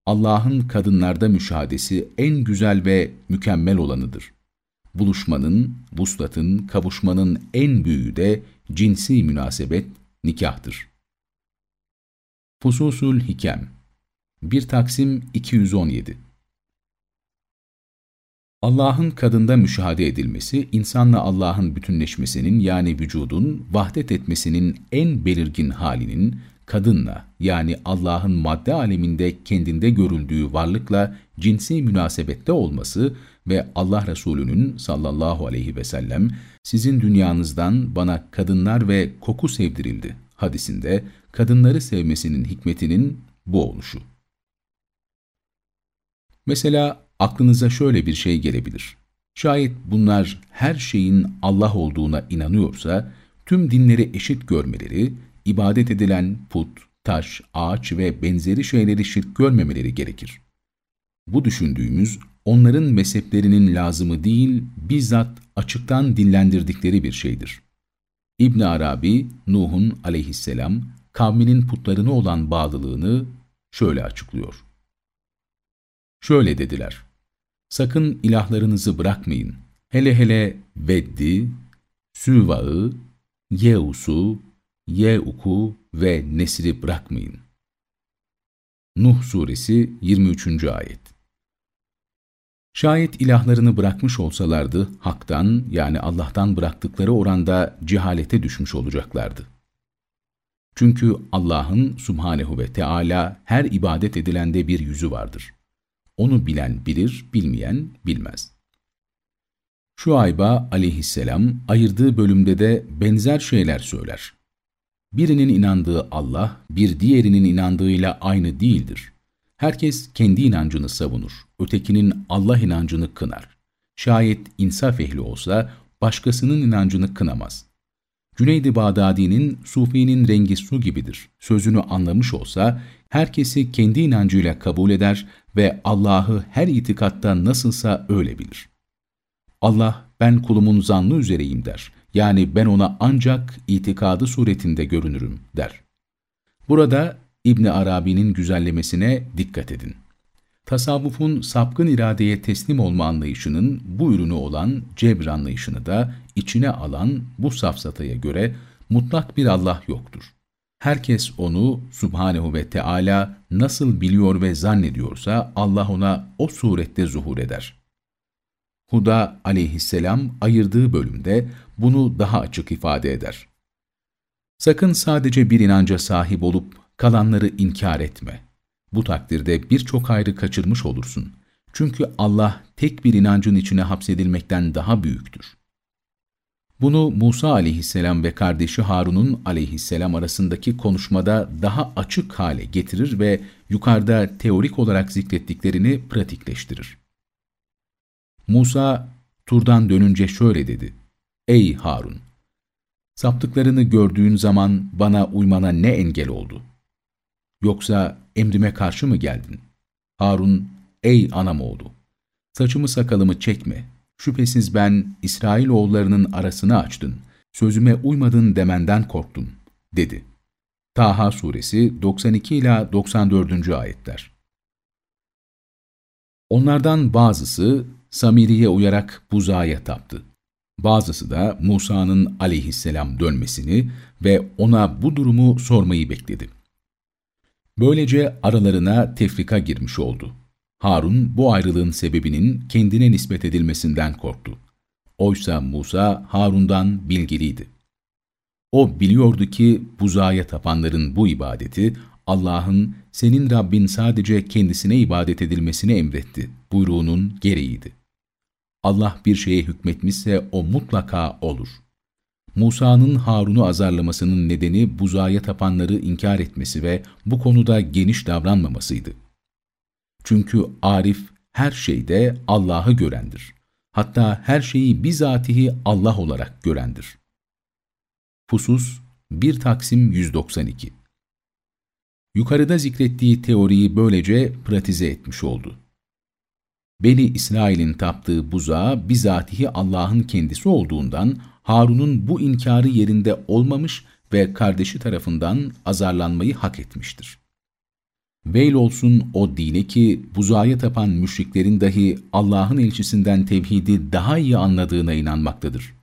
Allah'ın kadınlarda müşahadesi en güzel ve mükemmel olanıdır. Buluşmanın, vuslatın, kavuşmanın en büyüğü de cinsi münasebet, nikahtır. Fususul Hikem 1 Taksim 217 Allah'ın kadında müşahede edilmesi, insanla Allah'ın bütünleşmesinin yani vücudun vahdet etmesinin en belirgin halinin, kadınla yani Allah'ın madde aleminde kendinde görüldüğü varlıkla cinsi münasebette olması ve Allah Resulü'nün sallallahu aleyhi ve sellem sizin dünyanızdan bana kadınlar ve koku sevdirildi hadisinde kadınları sevmesinin hikmetinin bu oluşu. Mesela aklınıza şöyle bir şey gelebilir. Şayet bunlar her şeyin Allah olduğuna inanıyorsa, tüm dinleri eşit görmeleri, ibadet edilen put, taş, ağaç ve benzeri şeyleri şirk görmemeleri gerekir. Bu düşündüğümüz, onların mezheplerinin lazımı değil, bizzat açıktan dinlendirdikleri bir şeydir. İbn Arabi, Nuh'un aleyhisselam, kavminin putlarına olan bağlılığını şöyle açıklıyor. Şöyle dediler, Sakın ilahlarınızı bırakmayın. Hele hele Veddi, Süva'ı, Yeus'u, Yeuk'u ve Nesir'i bırakmayın. Nuh Suresi 23. Ayet Şayet ilahlarını bırakmış olsalardı, haktan yani Allah'tan bıraktıkları oranda cehalete düşmüş olacaklardı. Çünkü Allah'ın subhanehu ve Teala her ibadet edilende bir yüzü vardır. Onu bilen bilir, bilmeyen bilmez. Şu ayba aleyhisselam ayırdığı bölümde de benzer şeyler söyler. Birinin inandığı Allah, bir diğerinin inandığıyla aynı değildir. Herkes kendi inancını savunur, ötekinin Allah inancını kınar. Şayet insaf ehli olsa, başkasının inancını kınamaz. Cüneyd-i Bağdadi'nin Sufi'nin rengi su gibidir. Sözünü anlamış olsa, herkesi kendi inancıyla kabul eder ve Allah'ı her itikatta nasılsa öyle bilir. Allah ben kulumun zannı üzereyim der. Yani ben ona ancak itikadı suretinde görünürüm der. Burada İbni Arabi'nin güzellemesine dikkat edin. Tasavvufun sapkın iradeye teslim olma anlayışının bu ürünü olan cebr anlayışını da içine alan bu safsataya göre mutlak bir Allah yoktur. Herkes onu Subhanehu ve Teala nasıl biliyor ve zannediyorsa Allah ona o surette zuhur eder. Huda aleyhisselam ayırdığı bölümde bunu daha açık ifade eder. Sakın sadece bir inanca sahip olup kalanları inkar etme. Bu takdirde birçok hayrı kaçırmış olursun. Çünkü Allah tek bir inancın içine hapsedilmekten daha büyüktür. Bunu Musa aleyhisselam ve kardeşi Harun'un aleyhisselam arasındaki konuşmada daha açık hale getirir ve yukarıda teorik olarak zikrettiklerini pratikleştirir. Musa, turdan dönünce şöyle dedi. Ey Harun! Saptıklarını gördüğün zaman bana uymana ne engel oldu? Yoksa emrime karşı mı geldin? Harun, ey anam oğlu! Saçımı sakalımı çekme, Şüphesiz ben İsrailoğullarının arasını açtın, sözüme uymadın demenden korktum, dedi. Taha suresi 92 ila 94. ayetler. Onlardan bazısı Samiri'ye uyarak buzağa taptı. Bazısı da Musa'nın aleyhisselam dönmesini ve ona bu durumu sormayı bekledi. Böylece aralarına tefrika girmiş oldu. Harun bu ayrılığın sebebinin kendine nispet edilmesinden korktu. Oysa Musa Harun'dan bilgiliydi. O biliyordu ki buzağa tapanların bu ibadeti Allah'ın senin Rabbin sadece kendisine ibadet edilmesini emretti buyruğunun gereğiydi. Allah bir şeye hükmetmişse o mutlaka olur. Musa'nın Harun'u azarlamasının nedeni buzağa tapanları inkar etmesi ve bu konuda geniş davranmamasıydı. Çünkü Arif her şeyde Allah'ı görendir. Hatta her şeyi bizatihi Allah olarak görendir. Fusus 1 Taksim 192 Yukarıda zikrettiği teoriyi böylece pratize etmiş oldu. Beni İsrail'in taptığı buzağı bizatihi Allah'ın kendisi olduğundan Harun'un bu inkarı yerinde olmamış ve kardeşi tarafından azarlanmayı hak etmiştir. Veil olsun o dine ki buzağa tapan müşriklerin dahi Allah'ın elçisinden tevhidi daha iyi anladığına inanmaktadır.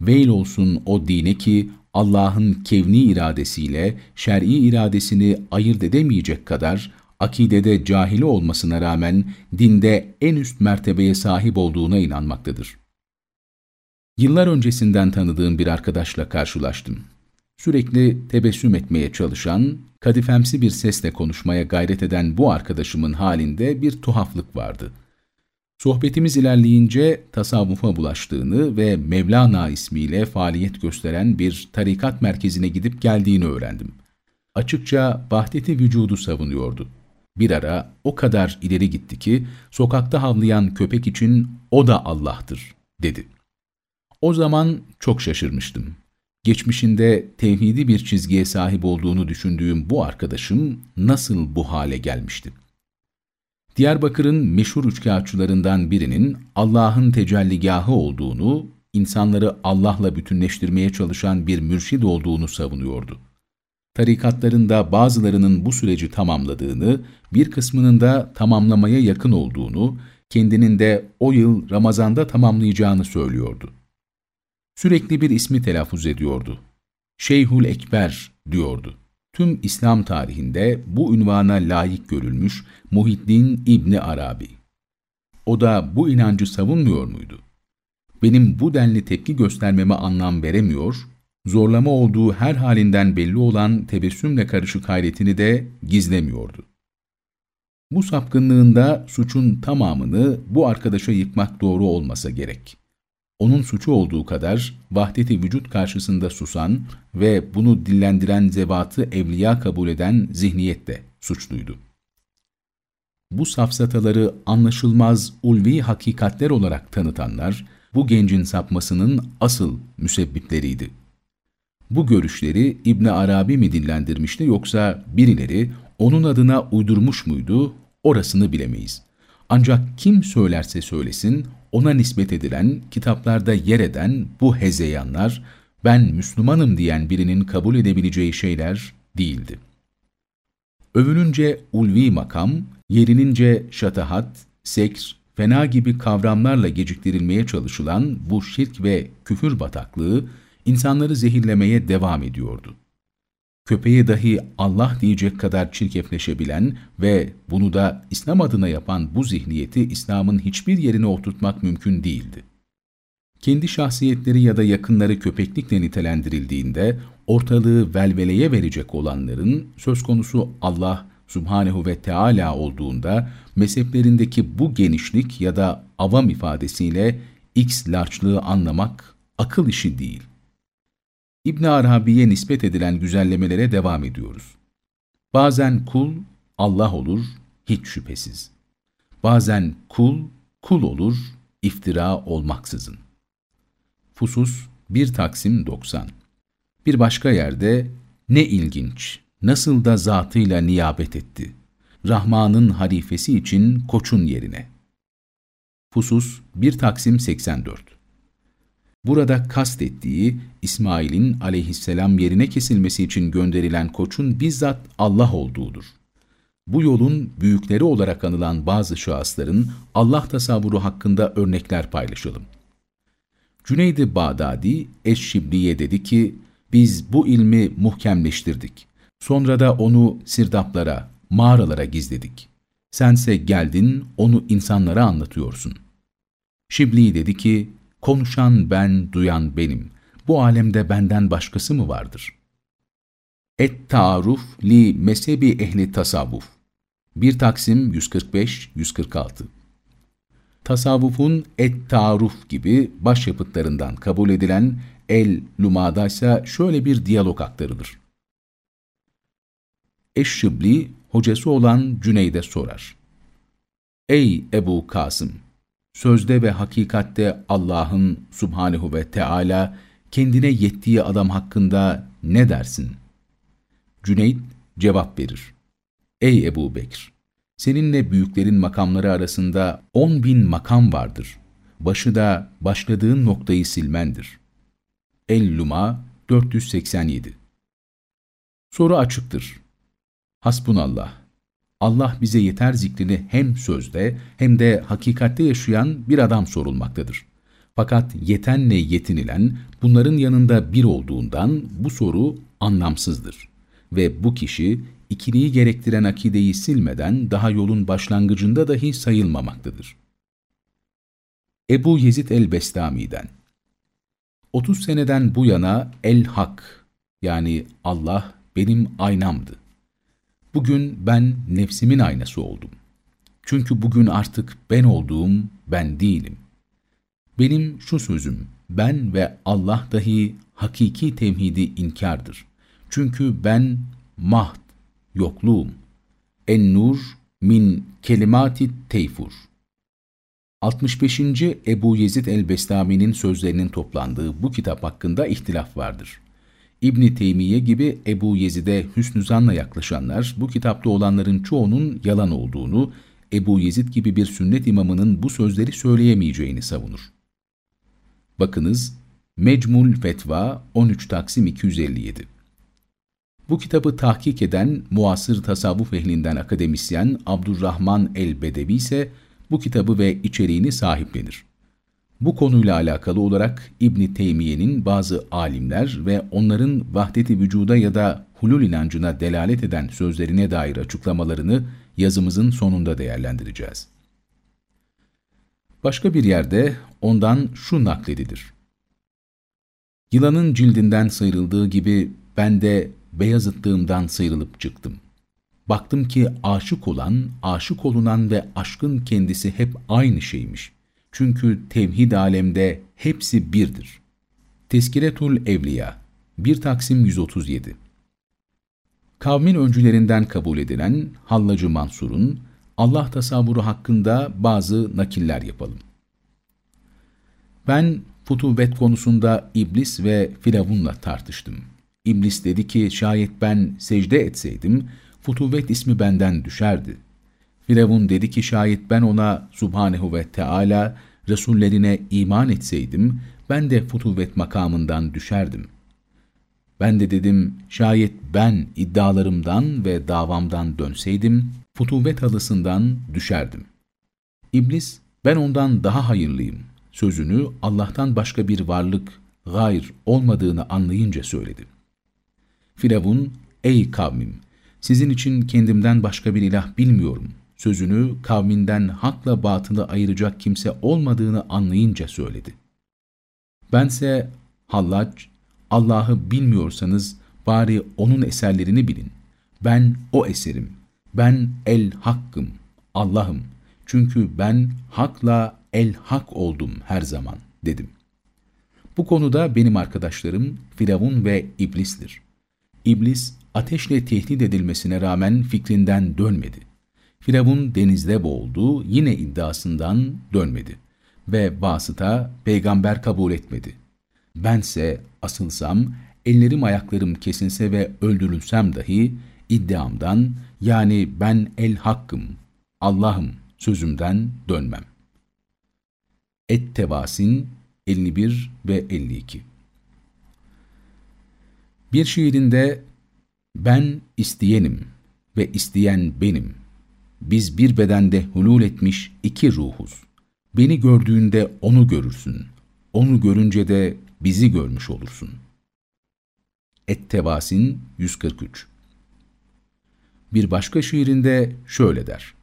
Veil olsun o dine ki Allah'ın kevni iradesiyle şer'i iradesini ayırt edemeyecek kadar akidede cahili olmasına rağmen dinde en üst mertebeye sahip olduğuna inanmaktadır. Yıllar öncesinden tanıdığım bir arkadaşla karşılaştım. Sürekli tebessüm etmeye çalışan, kadifemsi bir sesle konuşmaya gayret eden bu arkadaşımın halinde bir tuhaflık vardı. Sohbetimiz ilerleyince tasavvufa bulaştığını ve Mevlana ismiyle faaliyet gösteren bir tarikat merkezine gidip geldiğini öğrendim. Açıkça vahdeti vücudu savunuyordu. Bir ara o kadar ileri gitti ki sokakta havlayan köpek için o da Allah'tır dedi. O zaman çok şaşırmıştım. Geçmişinde tevhidi bir çizgiye sahip olduğunu düşündüğüm bu arkadaşım nasıl bu hale gelmişti? Diyarbakır'ın meşhur üçkağıtçılarından birinin Allah'ın tecelligahı olduğunu, insanları Allah'la bütünleştirmeye çalışan bir mürşid olduğunu savunuyordu. Tarikatlarında bazılarının bu süreci tamamladığını, bir kısmının da tamamlamaya yakın olduğunu, kendinin de o yıl Ramazan'da tamamlayacağını söylüyordu. Sürekli bir ismi telaffuz ediyordu. Şeyhül Ekber diyordu. Tüm İslam tarihinde bu ünvana layık görülmüş Muhiddin İbni Arabi. O da bu inancı savunmuyor muydu? Benim bu denli tepki göstermeme anlam veremiyor, zorlama olduğu her halinden belli olan tebessümle karışık hayretini de gizlemiyordu. Bu sapkınlığında suçun tamamını bu arkadaşa yıkmak doğru olmasa gerek onun suçu olduğu kadar vahdeti vücut karşısında susan ve bunu dillendiren zevatı evliya kabul eden zihniyet de suçluydu. Bu safsataları anlaşılmaz ulvi hakikatler olarak tanıtanlar, bu gencin sapmasının asıl müsebbipleriydi. Bu görüşleri İbn Arabi mi dillendirmişti yoksa birileri onun adına uydurmuş muydu, orasını bilemeyiz. Ancak kim söylerse söylesin, ona nispet edilen, kitaplarda yer eden bu hezeyanlar, ben Müslümanım diyen birinin kabul edebileceği şeyler değildi. Övülünce ulvi makam, yerinince şatahat, seks, fena gibi kavramlarla geciktirilmeye çalışılan bu şirk ve küfür bataklığı, insanları zehirlemeye devam ediyordu köpeğe dahi Allah diyecek kadar çirkefleşebilen ve bunu da İslam adına yapan bu zihniyeti İslam'ın hiçbir yerine oturtmak mümkün değildi. Kendi şahsiyetleri ya da yakınları köpeklikle nitelendirildiğinde ortalığı velveleye verecek olanların söz konusu Allah Subhanehu ve Teala olduğunda mezheplerindeki bu genişlik ya da avam ifadesiyle x larçlığı anlamak akıl işi değil. İbn Arabi'ye nispet edilen güzellemelere devam ediyoruz. Bazen kul Allah olur hiç şüphesiz. Bazen kul kul olur iftira olmaksızın. Fusus 1 Taksim 90 Bir başka yerde ne ilginç, nasıl da zatıyla niyabet etti. Rahman'ın halifesi için koçun yerine. Fusus 1 Taksim 84 Burada kastettiği İsmail'in aleyhisselam yerine kesilmesi için gönderilen koçun bizzat Allah olduğudur. Bu yolun büyükleri olarak anılan bazı şahısların Allah tasavvuru hakkında örnekler paylaşalım. Cüneyd-i Bağdadi, Eşşibli'ye dedi ki, biz bu ilmi muhkemleştirdik. Sonra da onu sirdaplara, mağaralara gizledik. Sense geldin, onu insanlara anlatıyorsun. Şibli dedi ki, konuşan ben, duyan benim. Bu alemde benden başkası mı vardır? Et-Ta'aruf li mezhebi ehli tasavvuf 1 Taksim 145-146 Tasavvufun et-Ta'aruf gibi başyapıtlarından kabul edilen El-Luma'da ise şöyle bir diyalog aktarılır. Eşşibli, hocası olan Cüneyd'e sorar. Ey Ebu Kasım! Sözde ve hakikatte Allah'ın Subhanehu ve Teala kendine yettiği adam hakkında ne dersin? Cüneyd cevap verir. Ey Ebu Bekir! Seninle büyüklerin makamları arasında on bin makam vardır. Başı da başladığın noktayı silmendir. El-Luma 487 Soru açıktır. Hasbunallah. Allah bize yeter zikrini hem sözde hem de hakikatte yaşayan bir adam sorulmaktadır. Fakat yetenle yetinilen bunların yanında bir olduğundan bu soru anlamsızdır. Ve bu kişi ikiliği gerektiren akideyi silmeden daha yolun başlangıcında dahi sayılmamaktadır. Ebu Yezid el-Bestami'den 30 seneden bu yana el-hak yani Allah benim aynamdı. Bugün ben nefsimin aynası oldum. Çünkü bugün artık ben olduğum ben değilim. Benim şu sözüm, ben ve Allah dahi hakiki tevhidi inkardır. Çünkü ben mahd, yokluğum. En-Nur min kelimati teyfur. 65. Ebu Yezid el-Bestami'nin sözlerinin toplandığı bu kitap hakkında ihtilaf vardır. İbni Teymiye gibi Ebu Yezid'e hüsnü zanla yaklaşanlar bu kitapta olanların çoğunun yalan olduğunu, Ebu Yezid gibi bir sünnet imamının bu sözleri söyleyemeyeceğini savunur. Bakınız Mecmul Fetva 13 Taksim 257 Bu kitabı tahkik eden muasır tasavvuf ehlinden akademisyen Abdurrahman el-Bedevi ise bu kitabı ve içeriğini sahiplenir. Bu konuyla alakalı olarak İbn Teymiye'nin bazı alimler ve onların vahdeti vücuda ya da hulul inancına delalet eden sözlerine dair açıklamalarını yazımızın sonunda değerlendireceğiz. Başka bir yerde ondan şu nakledilir. Yılanın cildinden sıyrıldığı gibi ben de beyazıttığımdan sıyrılıp çıktım. Baktım ki aşık olan, aşık olunan ve aşkın kendisi hep aynı şeymiş. Çünkü tevhid alemde hepsi birdir. Teskiretul Evliya 1 Taksim 137 Kavmin öncülerinden kabul edilen Hallacı Mansur'un Allah tasavvuru hakkında bazı nakiller yapalım. Ben futubet konusunda iblis ve firavunla tartıştım. İblis dedi ki şayet ben secde etseydim futubet ismi benden düşerdi. Firavun dedi ki şayet ben ona Subhanehu ve Teala Resullerine iman etseydim, ben de futubet makamından düşerdim. Ben de dedim, şayet ben iddialarımdan ve davamdan dönseydim, futubet halısından düşerdim. İblis, ben ondan daha hayırlıyım, sözünü Allah'tan başka bir varlık, gayr olmadığını anlayınca söyledi. Firavun, ey kavmim, sizin için kendimden başka bir ilah bilmiyorum sözünü kavminden hakla batılı ayıracak kimse olmadığını anlayınca söyledi. Bense Hallac, Allah'ı bilmiyorsanız bari O'nun eserlerini bilin. Ben o eserim. Ben el-hakkım, Allah'ım. Çünkü ben hakla el-hak oldum her zaman, dedim. Bu konuda benim arkadaşlarım Firavun ve İblis'tir. İblis, ateşle tehdit edilmesine rağmen fikrinden dönmedi. Firavun denizde boğuldu, yine iddiasından dönmedi. Ve vasıta peygamber kabul etmedi. Bense asılsam, ellerim ayaklarım kesinse ve öldürülsem dahi iddiamdan yani ben el hakkım, Allah'ım sözümden dönmem. Et-Tevasin 51 ve 52 Bir şiirinde ben isteyenim ve isteyen benim. Biz bir bedende hulul etmiş iki ruhuz. Beni gördüğünde onu görürsün. Onu görünce de bizi görmüş olursun. Et-Tevasin 143 Bir başka şiirinde şöyle der.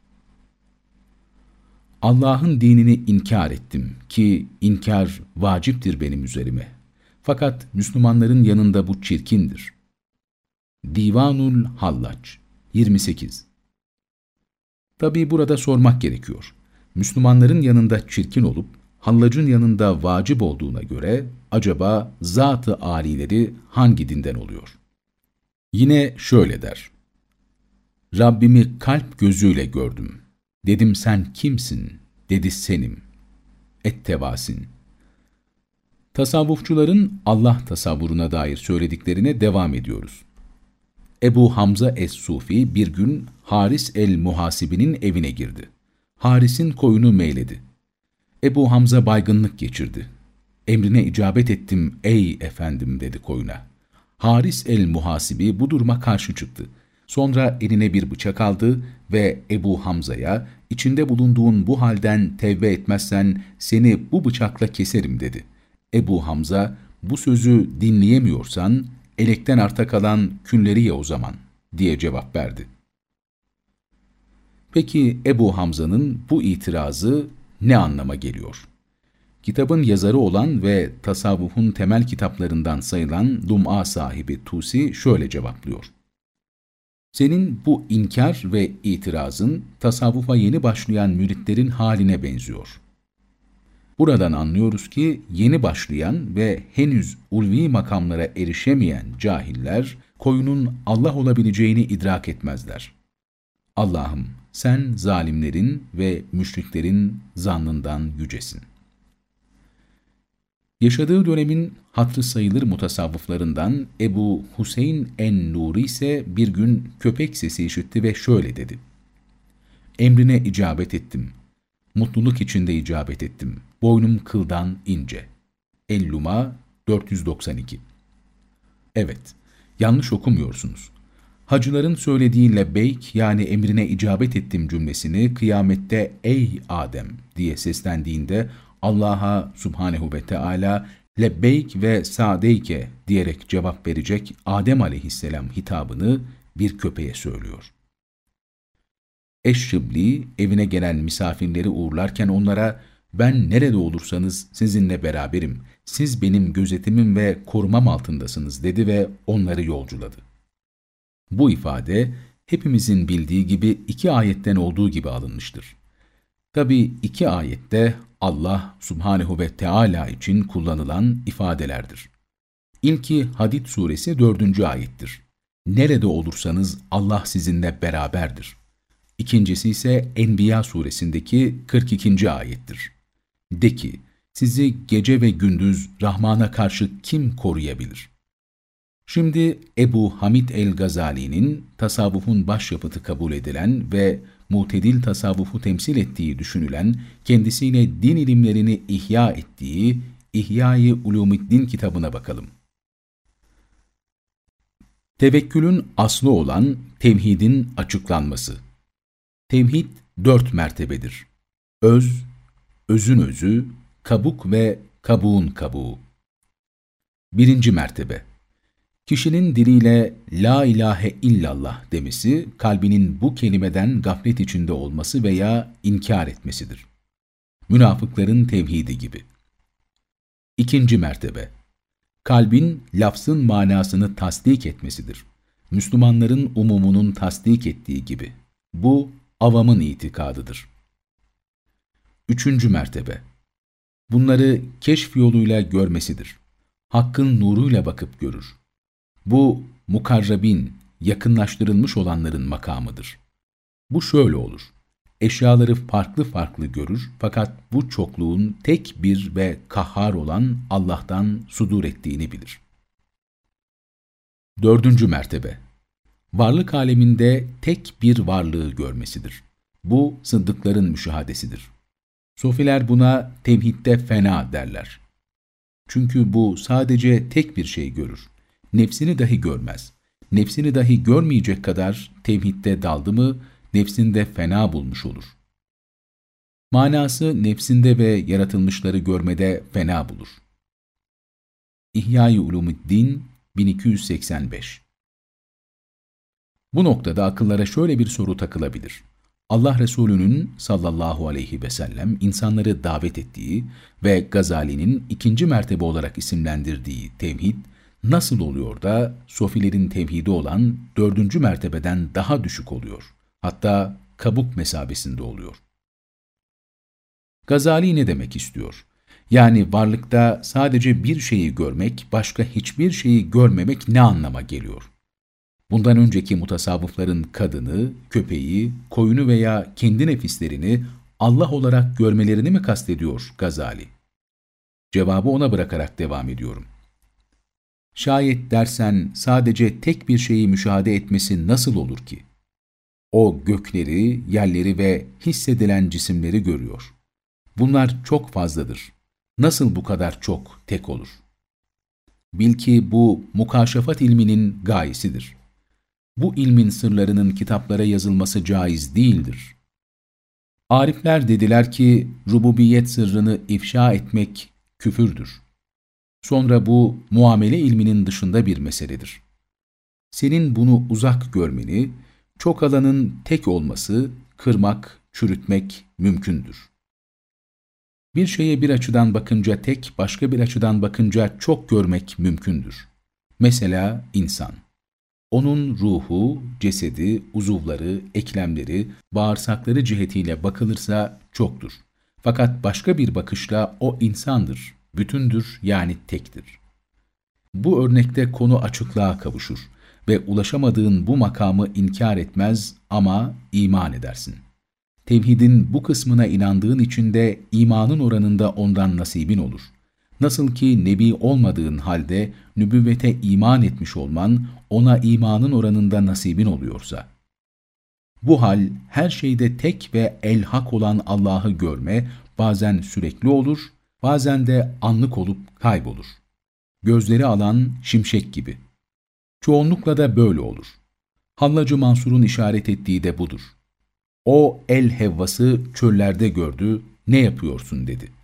Allah'ın dinini inkar ettim ki inkar vaciptir benim üzerime. Fakat Müslümanların yanında bu çirkindir. Divanul Hallaç 28 Tabi burada sormak gerekiyor. Müslümanların yanında çirkin olup, hallacın yanında vacip olduğuna göre acaba zat-ı âlileri hangi dinden oluyor? Yine şöyle der. Rabbimi kalp gözüyle gördüm. Dedim sen kimsin? Dedi senim. Ettevasin. Tasavvufçuların Allah tasavvuruna dair söylediklerine devam ediyoruz. Ebu Hamza Es-Sufi bir gün Haris el-Muhasibi'nin evine girdi. Haris'in koyunu meyledi. Ebu Hamza baygınlık geçirdi. Emrine icabet ettim ey efendim dedi koyuna. Haris el-Muhasibi bu duruma karşı çıktı. Sonra eline bir bıçak aldı ve Ebu Hamza'ya içinde bulunduğun bu halden tevbe etmezsen seni bu bıçakla keserim dedi. Ebu Hamza bu sözü dinleyemiyorsan elekten arta kalan külleri ye o zaman diye cevap verdi. Peki Ebu Hamza'nın bu itirazı ne anlama geliyor? Kitabın yazarı olan ve tasavvufun temel kitaplarından sayılan Dum'a sahibi Tusi şöyle cevaplıyor. Senin bu inkar ve itirazın tasavvufa yeni başlayan müritlerin haline benziyor. Buradan anlıyoruz ki yeni başlayan ve henüz ulvi makamlara erişemeyen cahiller, koyunun Allah olabileceğini idrak etmezler. Allah'ım sen zalimlerin ve müşriklerin zannından yücesin. Yaşadığı dönemin hatrı sayılır mutasavvıflarından Ebu Hüseyin en-Nuri ise bir gün köpek sesi işitti ve şöyle dedi. Emrine icabet ettim. Mutluluk içinde icabet ettim. Boynum kıldan ince. El-Luma 492 Evet, yanlış okumuyorsunuz. Hacıların söylediği lebbeyk yani emrine icabet ettim cümlesini kıyamette ey Adem diye seslendiğinde Allah'a subhanehu ve Teala lebbeyk ve sadeyke diyerek cevap verecek Adem aleyhisselam hitabını bir köpeğe söylüyor. Eşşibli evine gelen misafirleri uğurlarken onlara ben nerede olursanız sizinle beraberim, siz benim gözetimim ve korumam altındasınız dedi ve onları yolculadı. Bu ifade hepimizin bildiği gibi iki ayetten olduğu gibi alınmıştır. Tabi iki ayette Allah subhanehu ve Teala için kullanılan ifadelerdir. İlki Hadid suresi dördüncü ayettir. Nerede olursanız Allah sizinle beraberdir. İkincisi ise Enbiya suresindeki 42. ayettir. De ki, sizi gece ve gündüz Rahman'a karşı kim koruyabilir? Şimdi Ebu Hamid el-Gazali'nin tasavvufun başyapıtı kabul edilen ve mutedil tasavvufu temsil ettiği düşünülen, kendisiyle din ilimlerini ihya ettiği İhya-i Ulumiddin kitabına bakalım. Tevekkülün aslı olan tevhidin açıklanması. Tevhid dört mertebedir. Öz, özün özü, kabuk ve kabuğun kabuğu. Birinci mertebe Kişinin diliyle La ilahe illallah demesi, kalbinin bu kelimeden gaflet içinde olması veya inkar etmesidir. Münafıkların tevhidi gibi. İkinci mertebe kalbin lafzın manasını tasdik etmesidir. Müslümanların umumunun tasdik ettiği gibi. Bu avamın itikadıdır. Üçüncü mertebe. Bunları keşf yoluyla görmesidir. Hakkın nuruyla bakıp görür. Bu mukarrabin, yakınlaştırılmış olanların makamıdır. Bu şöyle olur. Eşyaları farklı farklı görür fakat bu çokluğun tek bir ve kahhar olan Allah'tan sudur ettiğini bilir. Dördüncü mertebe Varlık aleminde tek bir varlığı görmesidir. Bu sıddıkların müşahadesidir. Sofiler buna tevhidde fena derler. Çünkü bu sadece tek bir şey görür. Nefsini dahi görmez. Nefsini dahi görmeyecek kadar tevhidde daldı mı, nefsinde fena bulmuş olur. Manası nefsinde ve yaratılmışları görmede fena bulur. İhya-i Ulumuddin 1285 Bu noktada akıllara şöyle bir soru takılabilir. Allah Resulü'nün sallallahu aleyhi ve sellem insanları davet ettiği ve Gazali'nin ikinci mertebe olarak isimlendirdiği tevhid, nasıl oluyor da sofilerin tevhidi olan dördüncü mertebeden daha düşük oluyor? Hatta kabuk mesabesinde oluyor. Gazali ne demek istiyor? Yani varlıkta sadece bir şeyi görmek, başka hiçbir şeyi görmemek ne anlama geliyor? Bundan önceki mutasavvıfların kadını, köpeği, koyunu veya kendi nefislerini Allah olarak görmelerini mi kastediyor Gazali? Cevabı ona bırakarak devam ediyorum. Şayet dersen sadece tek bir şeyi müşahede etmesi nasıl olur ki? O gökleri, yerleri ve hissedilen cisimleri görüyor. Bunlar çok fazladır. Nasıl bu kadar çok tek olur? Bil ki bu mukaşafat ilminin gayesidir. Bu ilmin sırlarının kitaplara yazılması caiz değildir. Arifler dediler ki rububiyet sırrını ifşa etmek küfürdür. Sonra bu muamele ilminin dışında bir meseledir. Senin bunu uzak görmeni, çok alanın tek olması, kırmak, çürütmek mümkündür. Bir şeye bir açıdan bakınca tek, başka bir açıdan bakınca çok görmek mümkündür. Mesela insan. Onun ruhu, cesedi, uzuvları, eklemleri, bağırsakları cihetiyle bakılırsa çoktur. Fakat başka bir bakışla o insandır, bütündür yani tektir. Bu örnekte konu açıklığa kavuşur ve ulaşamadığın bu makamı inkar etmez ama iman edersin. Tevhidin bu kısmına inandığın için de imanın oranında ondan nasibin olur. Nasıl ki nebi olmadığın halde nübüvvete iman etmiş olman ona imanın oranında nasibin oluyorsa. Bu hal her şeyde tek ve elhak olan Allah'ı görme bazen sürekli olur, bazen de anlık olup kaybolur. Gözleri alan şimşek gibi. Çoğunlukla da böyle olur. Hallacı Mansur'un işaret ettiği de budur. O el hevvası çöllerde gördü, ne yapıyorsun dedi.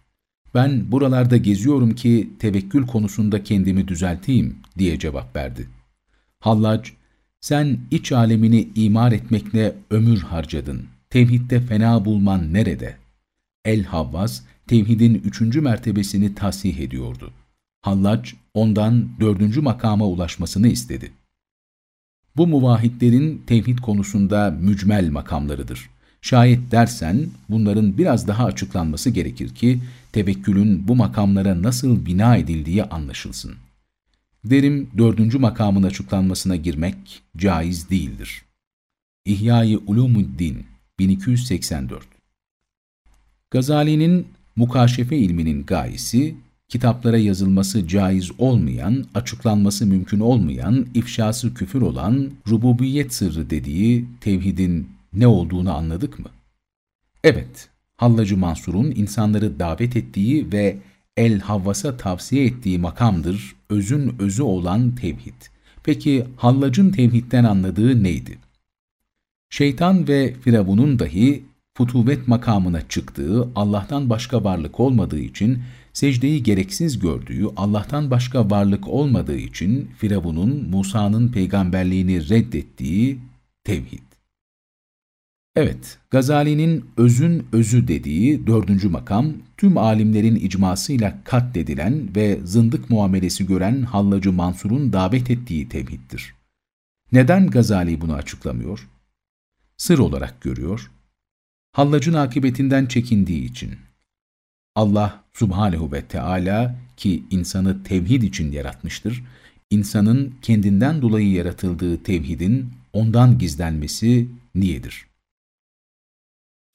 Ben buralarda geziyorum ki tevekkül konusunda kendimi düzelteyim diye cevap verdi. Hallac, sen iç alemini imar etmekle ömür harcadın. Tevhidde fena bulman nerede? El-Havvas, tevhidin üçüncü mertebesini tasih ediyordu. Hallac, ondan dördüncü makama ulaşmasını istedi. Bu muvahitlerin tevhid konusunda mücmel makamlarıdır. Şayet dersen bunların biraz daha açıklanması gerekir ki tevekkülün bu makamlara nasıl bina edildiği anlaşılsın. Derim dördüncü makamın açıklanmasına girmek caiz değildir. İhya-i Ulumuddin 1284 Gazali'nin mukaşefe ilminin gayesi, kitaplara yazılması caiz olmayan, açıklanması mümkün olmayan, ifşası küfür olan rububiyet sırrı dediği tevhidin ne olduğunu anladık mı? Evet, Hallacı Mansur'un insanları davet ettiği ve El Havvas'a tavsiye ettiği makamdır, özün özü olan tevhid. Peki Hallac'ın tevhidden anladığı neydi? Şeytan ve Firavun'un dahi futuvet makamına çıktığı, Allah'tan başka varlık olmadığı için, secdeyi gereksiz gördüğü, Allah'tan başka varlık olmadığı için Firavun'un Musa'nın peygamberliğini reddettiği tevhid. Evet, Gazali'nin özün özü dediği dördüncü makam, tüm alimlerin icmasıyla katledilen ve zındık muamelesi gören Hallacı Mansur'un davet ettiği tevhiddir. Neden Gazali bunu açıklamıyor? Sır olarak görüyor. Hallacın akıbetinden çekindiği için. Allah subhanehu ve Teala ki insanı tevhid için yaratmıştır, insanın kendinden dolayı yaratıldığı tevhidin ondan gizlenmesi niyedir?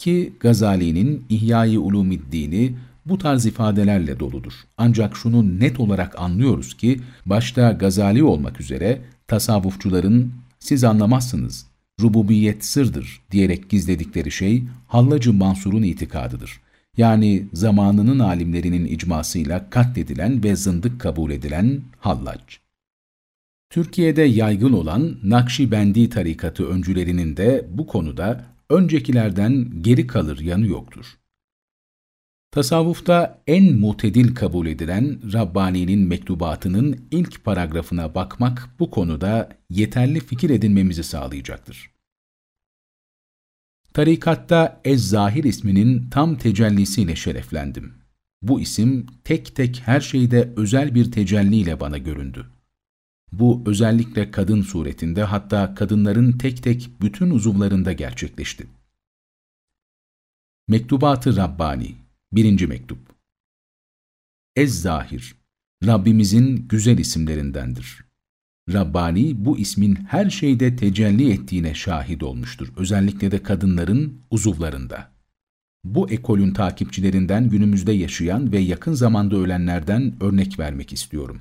Ki Gazali'nin İhya-i Ulumiddin'i bu tarz ifadelerle doludur. Ancak şunu net olarak anlıyoruz ki, başta Gazali olmak üzere tasavvufçuların siz anlamazsınız, rububiyet sırdır diyerek gizledikleri şey Hallacı Mansur'un itikadıdır. Yani zamanının alimlerinin icmasıyla katledilen ve zındık kabul edilen Hallac. Türkiye'de yaygın olan Nakşibendi tarikatı öncülerinin de bu konuda öncekilerden geri kalır yanı yoktur. Tasavvufta en mutedil kabul edilen Rabbani'nin mektubatının ilk paragrafına bakmak bu konuda yeterli fikir edinmemizi sağlayacaktır. Tarikatta Ez-Zahir isminin tam tecellisiyle şereflendim. Bu isim tek tek her şeyde özel bir tecelliyle bana göründü. Bu özellikle kadın suretinde hatta kadınların tek tek bütün uzuvlarında gerçekleşti. Mektubat-ı Rabbani 1. Mektup Ez-Zahir, Rabbimizin güzel isimlerindendir. Rabbani bu ismin her şeyde tecelli ettiğine şahit olmuştur. Özellikle de kadınların uzuvlarında. Bu ekolün takipçilerinden günümüzde yaşayan ve yakın zamanda ölenlerden örnek vermek istiyorum.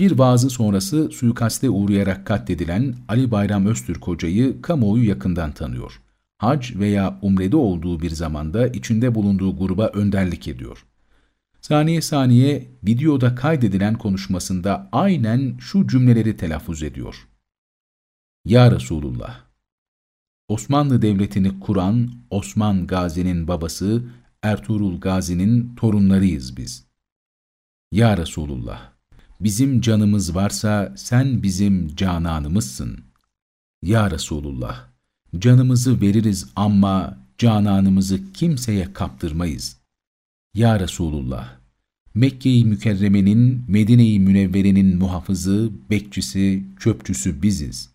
Bir vaazı sonrası suikaste uğrayarak katledilen Ali Bayram Öztürk hocayı kamuoyu yakından tanıyor. Hac veya umrede olduğu bir zamanda içinde bulunduğu gruba önderlik ediyor. Saniye saniye videoda kaydedilen konuşmasında aynen şu cümleleri telaffuz ediyor. Ya Resulullah! Osmanlı Devleti'ni kuran Osman Gazi'nin babası Ertuğrul Gazi'nin torunlarıyız biz. Ya Resulullah! Bizim canımız varsa sen bizim cananımızsın. Ya Resulullah! Canımızı veririz ama cananımızı kimseye kaptırmayız. Ya Resulullah! Mekke-i Mükerreme'nin, Medine-i Münevvere'nin muhafızı, bekçisi, çöpçüsü biziz.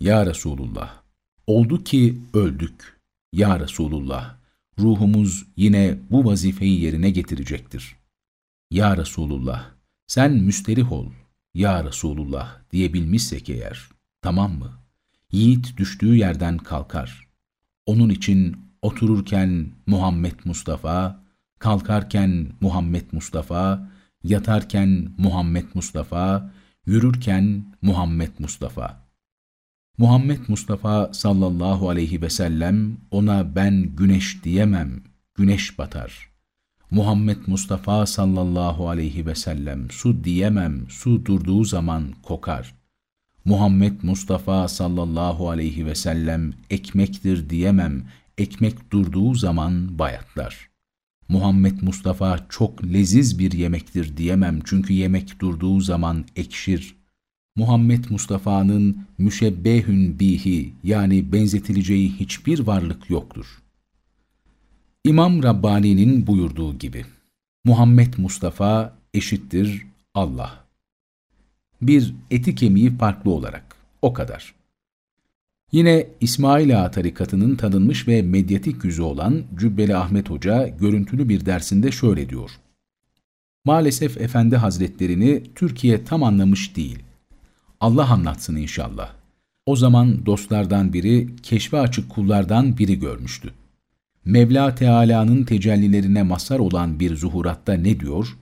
Ya Resulullah! Oldu ki öldük. Ya Resulullah! Ruhumuz yine bu vazifeyi yerine getirecektir. Ya Resulullah! Sen müsterih ol. Ya Resulullah diyebilmişsek eğer, tamam mı? Yiğit düştüğü yerden kalkar. Onun için otururken Muhammed Mustafa, kalkarken Muhammed Mustafa, yatarken Muhammed Mustafa, yürürken Muhammed Mustafa. Muhammed Mustafa sallallahu aleyhi ve sellem ona ben güneş diyemem, güneş batar. Muhammed Mustafa sallallahu aleyhi ve sellem su diyemem, su durduğu zaman kokar. Muhammed Mustafa sallallahu aleyhi ve sellem ekmektir diyemem, ekmek durduğu zaman bayatlar.'' Muhammed Mustafa çok leziz bir yemektir diyemem çünkü yemek durduğu zaman ekşir. Muhammed Mustafa'nın müşebbehün bihi yani benzetileceği hiçbir varlık yoktur. İmam Rabbani'nin buyurduğu gibi, Muhammed Mustafa eşittir Allah. Bir eti kemiği farklı olarak, o kadar. Yine İsmail Ağa tarikatının tanınmış ve medyatik yüzü olan Cübbeli Ahmet Hoca görüntülü bir dersinde şöyle diyor. Maalesef Efendi Hazretlerini Türkiye tam anlamış değil. Allah anlatsın inşallah. O zaman dostlardan biri, keşfe açık kullardan biri görmüştü. Mevla Teala'nın tecellilerine mazhar olan bir zuhuratta ne diyor?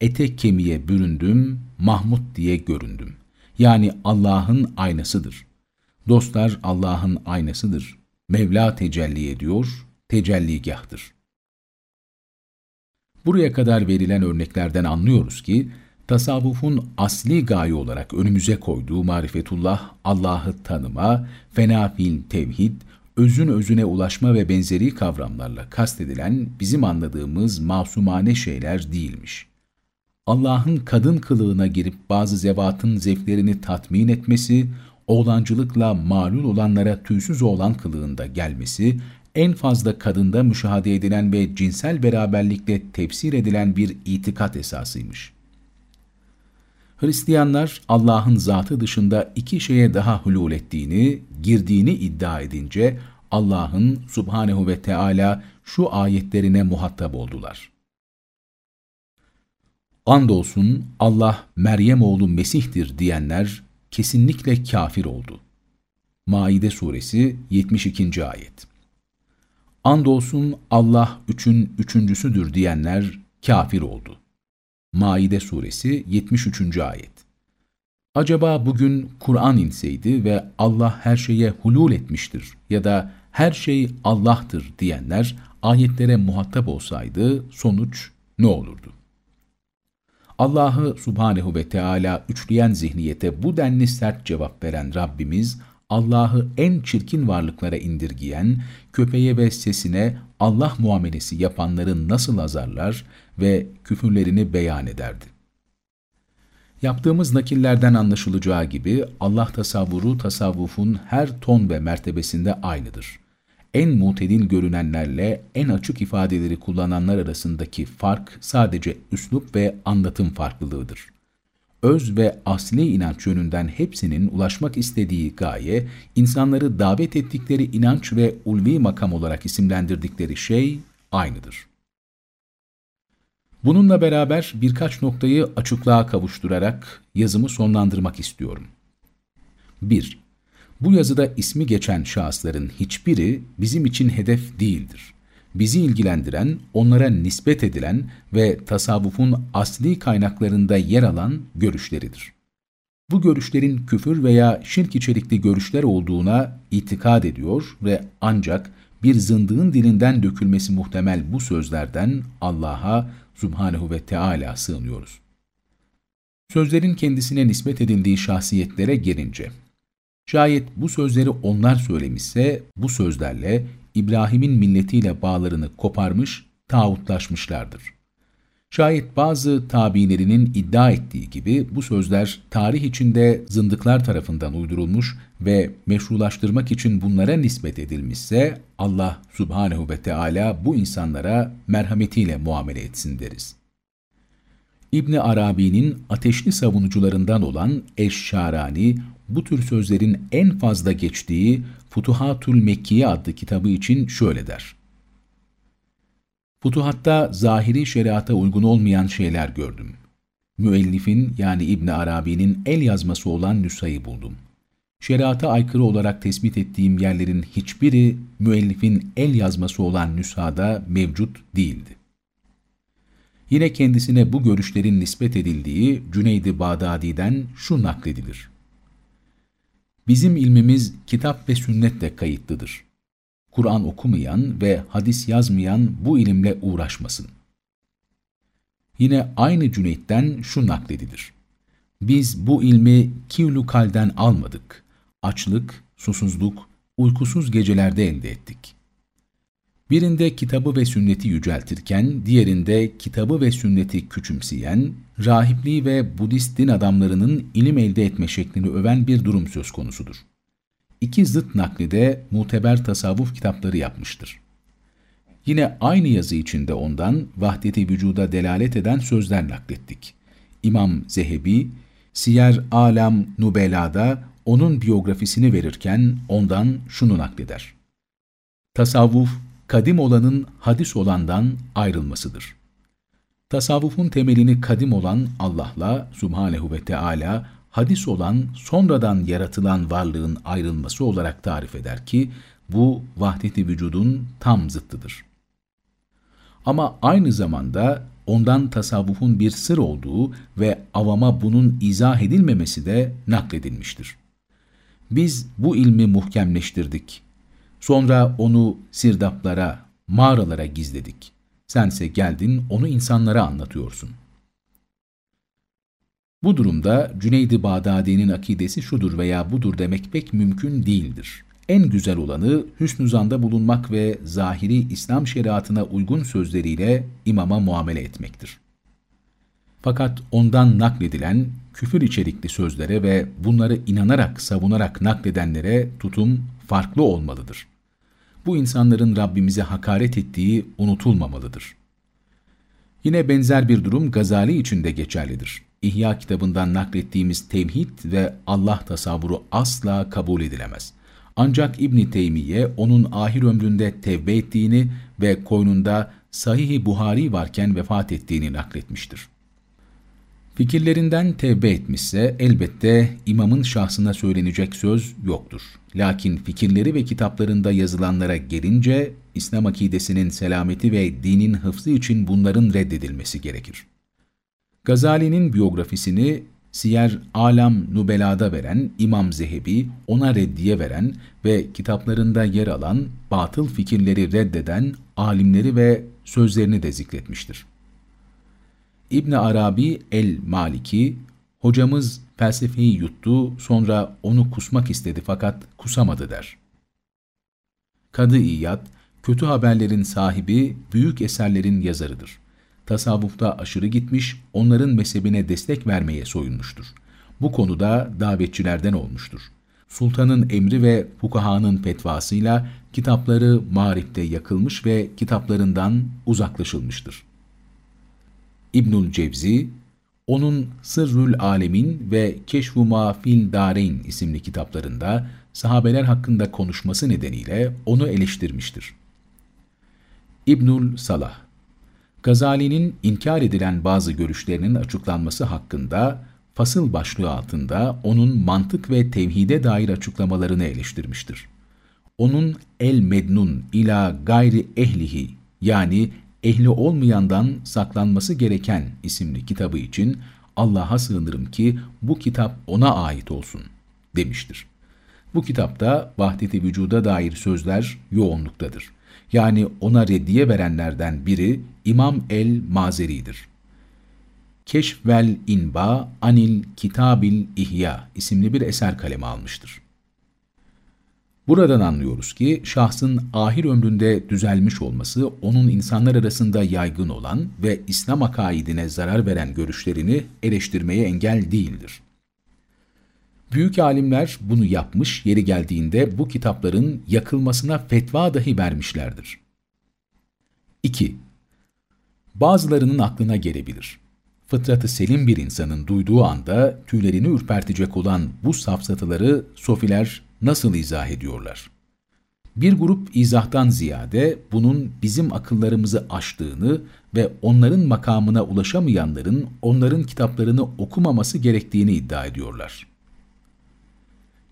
Etek kemiğe büründüm, Mahmud diye göründüm. Yani Allah'ın aynasıdır. Dostlar Allah'ın aynasıdır. Mevla tecelli ediyor, tecelligahtır. Buraya kadar verilen örneklerden anlıyoruz ki, tasavvufun asli gaye olarak önümüze koyduğu marifetullah, Allah'ı tanıma, fenafil tevhid, özün özüne ulaşma ve benzeri kavramlarla kastedilen bizim anladığımız masumane şeyler değilmiş. Allah'ın kadın kılığına girip bazı zevatın zevklerini tatmin etmesi, oğlancılıkla malul olanlara tüysüz oğlan kılığında gelmesi, en fazla kadında müşahede edilen ve cinsel beraberlikle tefsir edilen bir itikat esasıymış. Hristiyanlar Allah'ın zatı dışında iki şeye daha hulul ettiğini, girdiğini iddia edince Allah'ın subhanehu ve Teala şu ayetlerine muhatap oldular. Andolsun Allah Meryem oğlu Mesih'tir diyenler kesinlikle kafir oldu. Maide suresi 72. ayet. Andolsun Allah üçün üçüncüsüdür diyenler kafir oldu. Maide suresi 73. ayet. Acaba bugün Kur'an inseydi ve Allah her şeye hulul etmiştir ya da her şey Allah'tır diyenler ayetlere muhatap olsaydı sonuç ne olurdu? Allah'ı subhanehu ve Teala üçleyen zihniyete bu denli sert cevap veren Rabbimiz, Allah'ı en çirkin varlıklara indirgiyen, köpeğe ve sesine Allah muamelesi yapanları nasıl azarlar ve küfürlerini beyan ederdi. Yaptığımız nakillerden anlaşılacağı gibi Allah tasavvuru tasavvufun her ton ve mertebesinde aynıdır en mutedil görünenlerle en açık ifadeleri kullananlar arasındaki fark sadece üslup ve anlatım farklılığıdır. Öz ve asli inanç yönünden hepsinin ulaşmak istediği gaye, insanları davet ettikleri inanç ve ulvi makam olarak isimlendirdikleri şey aynıdır. Bununla beraber birkaç noktayı açıklığa kavuşturarak yazımı sonlandırmak istiyorum. 1. Bu yazıda ismi geçen şahısların hiçbiri bizim için hedef değildir. Bizi ilgilendiren, onlara nispet edilen ve tasavvufun asli kaynaklarında yer alan görüşleridir. Bu görüşlerin küfür veya şirk içerikli görüşler olduğuna itikad ediyor ve ancak bir zındığın dilinden dökülmesi muhtemel bu sözlerden Allah'a Subhanehu ve Teala sığınıyoruz. Sözlerin kendisine nispet edildiği şahsiyetlere gelince, Şayet bu sözleri onlar söylemişse bu sözlerle İbrahim'in milletiyle bağlarını koparmış, tağutlaşmışlardır. Şayet bazı tabilerinin iddia ettiği gibi bu sözler tarih içinde zındıklar tarafından uydurulmuş ve meşrulaştırmak için bunlara nispet edilmişse Allah subhanehu ve Teala bu insanlara merhametiyle muamele etsin deriz. İbni Arabi'nin ateşli savunucularından olan Eşşarani, bu tür sözlerin en fazla geçtiği Futuhatul Mekkiye adlı kitabı için şöyle der. Futuhatta zahiri şeriata uygun olmayan şeyler gördüm. Müellifin yani İbn Arabi'nin el yazması olan nüshayı buldum. Şeriata aykırı olarak tespit ettiğim yerlerin hiçbiri müellifin el yazması olan nüshada mevcut değildi. Yine kendisine bu görüşlerin nispet edildiği Cüneyd-i Bağdadi'den şu nakledilir. Bizim ilmimiz kitap ve sünnetle kayıtlıdır. Kur'an okumayan ve hadis yazmayan bu ilimle uğraşmasın. Yine aynı Cüneyt'ten şu nakledilir. Biz bu ilmi kivlukalden almadık. Açlık, susuzluk, uykusuz gecelerde elde ettik. Birinde kitabı ve sünneti yüceltirken, diğerinde kitabı ve sünneti küçümseyen, rahipliği ve Budist din adamlarının ilim elde etme şeklini öven bir durum söz konusudur. İki zıt naklide muteber tasavvuf kitapları yapmıştır. Yine aynı yazı içinde ondan vahdeti vücuda delalet eden sözler naklettik. İmam Zehebi, Siyer Alam Nubela'da onun biyografisini verirken ondan şunu nakleder. Tasavvuf, kadim olanın hadis olandan ayrılmasıdır. Tasavvufun temelini kadim olan Allah'la Subhanehu ve Teala, hadis olan sonradan yaratılan varlığın ayrılması olarak tarif eder ki, bu vahdeti vücudun tam zıttıdır. Ama aynı zamanda ondan tasavvufun bir sır olduğu ve avama bunun izah edilmemesi de nakledilmiştir. Biz bu ilmi muhkemleştirdik. Sonra onu sirdaplara, mağaralara gizledik. Sense geldin onu insanlara anlatıyorsun. Bu durumda Cüneyd-i Bağdadi'nin akidesi şudur veya budur demek pek mümkün değildir. En güzel olanı hüsnü zanda bulunmak ve zahiri İslam şeriatına uygun sözleriyle imama muamele etmektir. Fakat ondan nakledilen küfür içerikli sözlere ve bunları inanarak, savunarak nakledenlere tutum farklı olmalıdır. Bu insanların Rabbimize hakaret ettiği unutulmamalıdır. Yine benzer bir durum Gazali için de geçerlidir. İhya kitabından naklettiğimiz tevhid ve Allah tasavvuru asla kabul edilemez. Ancak İbn Teymiye onun ahir ömründe tevbe ettiğini ve koynunda Sahih-i Buhari varken vefat ettiğini nakletmiştir. Fikirlerinden tevbe etmişse elbette imamın şahsına söylenecek söz yoktur. Lakin fikirleri ve kitaplarında yazılanlara gelince İslam akidesinin selameti ve dinin hıfzı için bunların reddedilmesi gerekir. Gazali'nin biyografisini Siyer Alam Nubela'da veren İmam Zehebi, ona reddiye veren ve kitaplarında yer alan batıl fikirleri reddeden alimleri ve sözlerini de zikretmiştir. İbn Arabi el-Maliki, hocamız felsefeyi yuttu, sonra onu kusmak istedi fakat kusamadı der. Kadı İyad, kötü haberlerin sahibi, büyük eserlerin yazarıdır. Tasavvufta aşırı gitmiş, onların mezhebine destek vermeye soyunmuştur. Bu konuda davetçilerden olmuştur. Sultanın emri ve fukahanın fetvasıyla kitapları marifte yakılmış ve kitaplarından uzaklaşılmıştır. İbnül Cevzi, onun Sırrül Alemin ve Keşf-u Mafil Dareyn isimli kitaplarında sahabeler hakkında konuşması nedeniyle onu eleştirmiştir. İbnül Salah Gazali'nin inkar edilen bazı görüşlerinin açıklanması hakkında fasıl başlığı altında onun mantık ve tevhide dair açıklamalarını eleştirmiştir. Onun El Mednun ila gayri ehlihi yani ehli olmayandan saklanması gereken isimli kitabı için Allah'a sığınırım ki bu kitap ona ait olsun demiştir. Bu kitapta vahdeti vücuda dair sözler yoğunluktadır. Yani ona reddiye verenlerden biri İmam el-Mazeri'dir. Keşfvel İnba Anil Kitabil İhya isimli bir eser kaleme almıştır. Buradan anlıyoruz ki şahsın ahir ömründe düzelmiş olması onun insanlar arasında yaygın olan ve İslam akaidine zarar veren görüşlerini eleştirmeye engel değildir. Büyük alimler bunu yapmış, yeri geldiğinde bu kitapların yakılmasına fetva dahi vermişlerdir. 2. Bazılarının aklına gelebilir. Fıtratı selim bir insanın duyduğu anda tüylerini ürpertecek olan bu safsatıları sofiler nasıl izah ediyorlar? Bir grup izahtan ziyade bunun bizim akıllarımızı aştığını ve onların makamına ulaşamayanların onların kitaplarını okumaması gerektiğini iddia ediyorlar.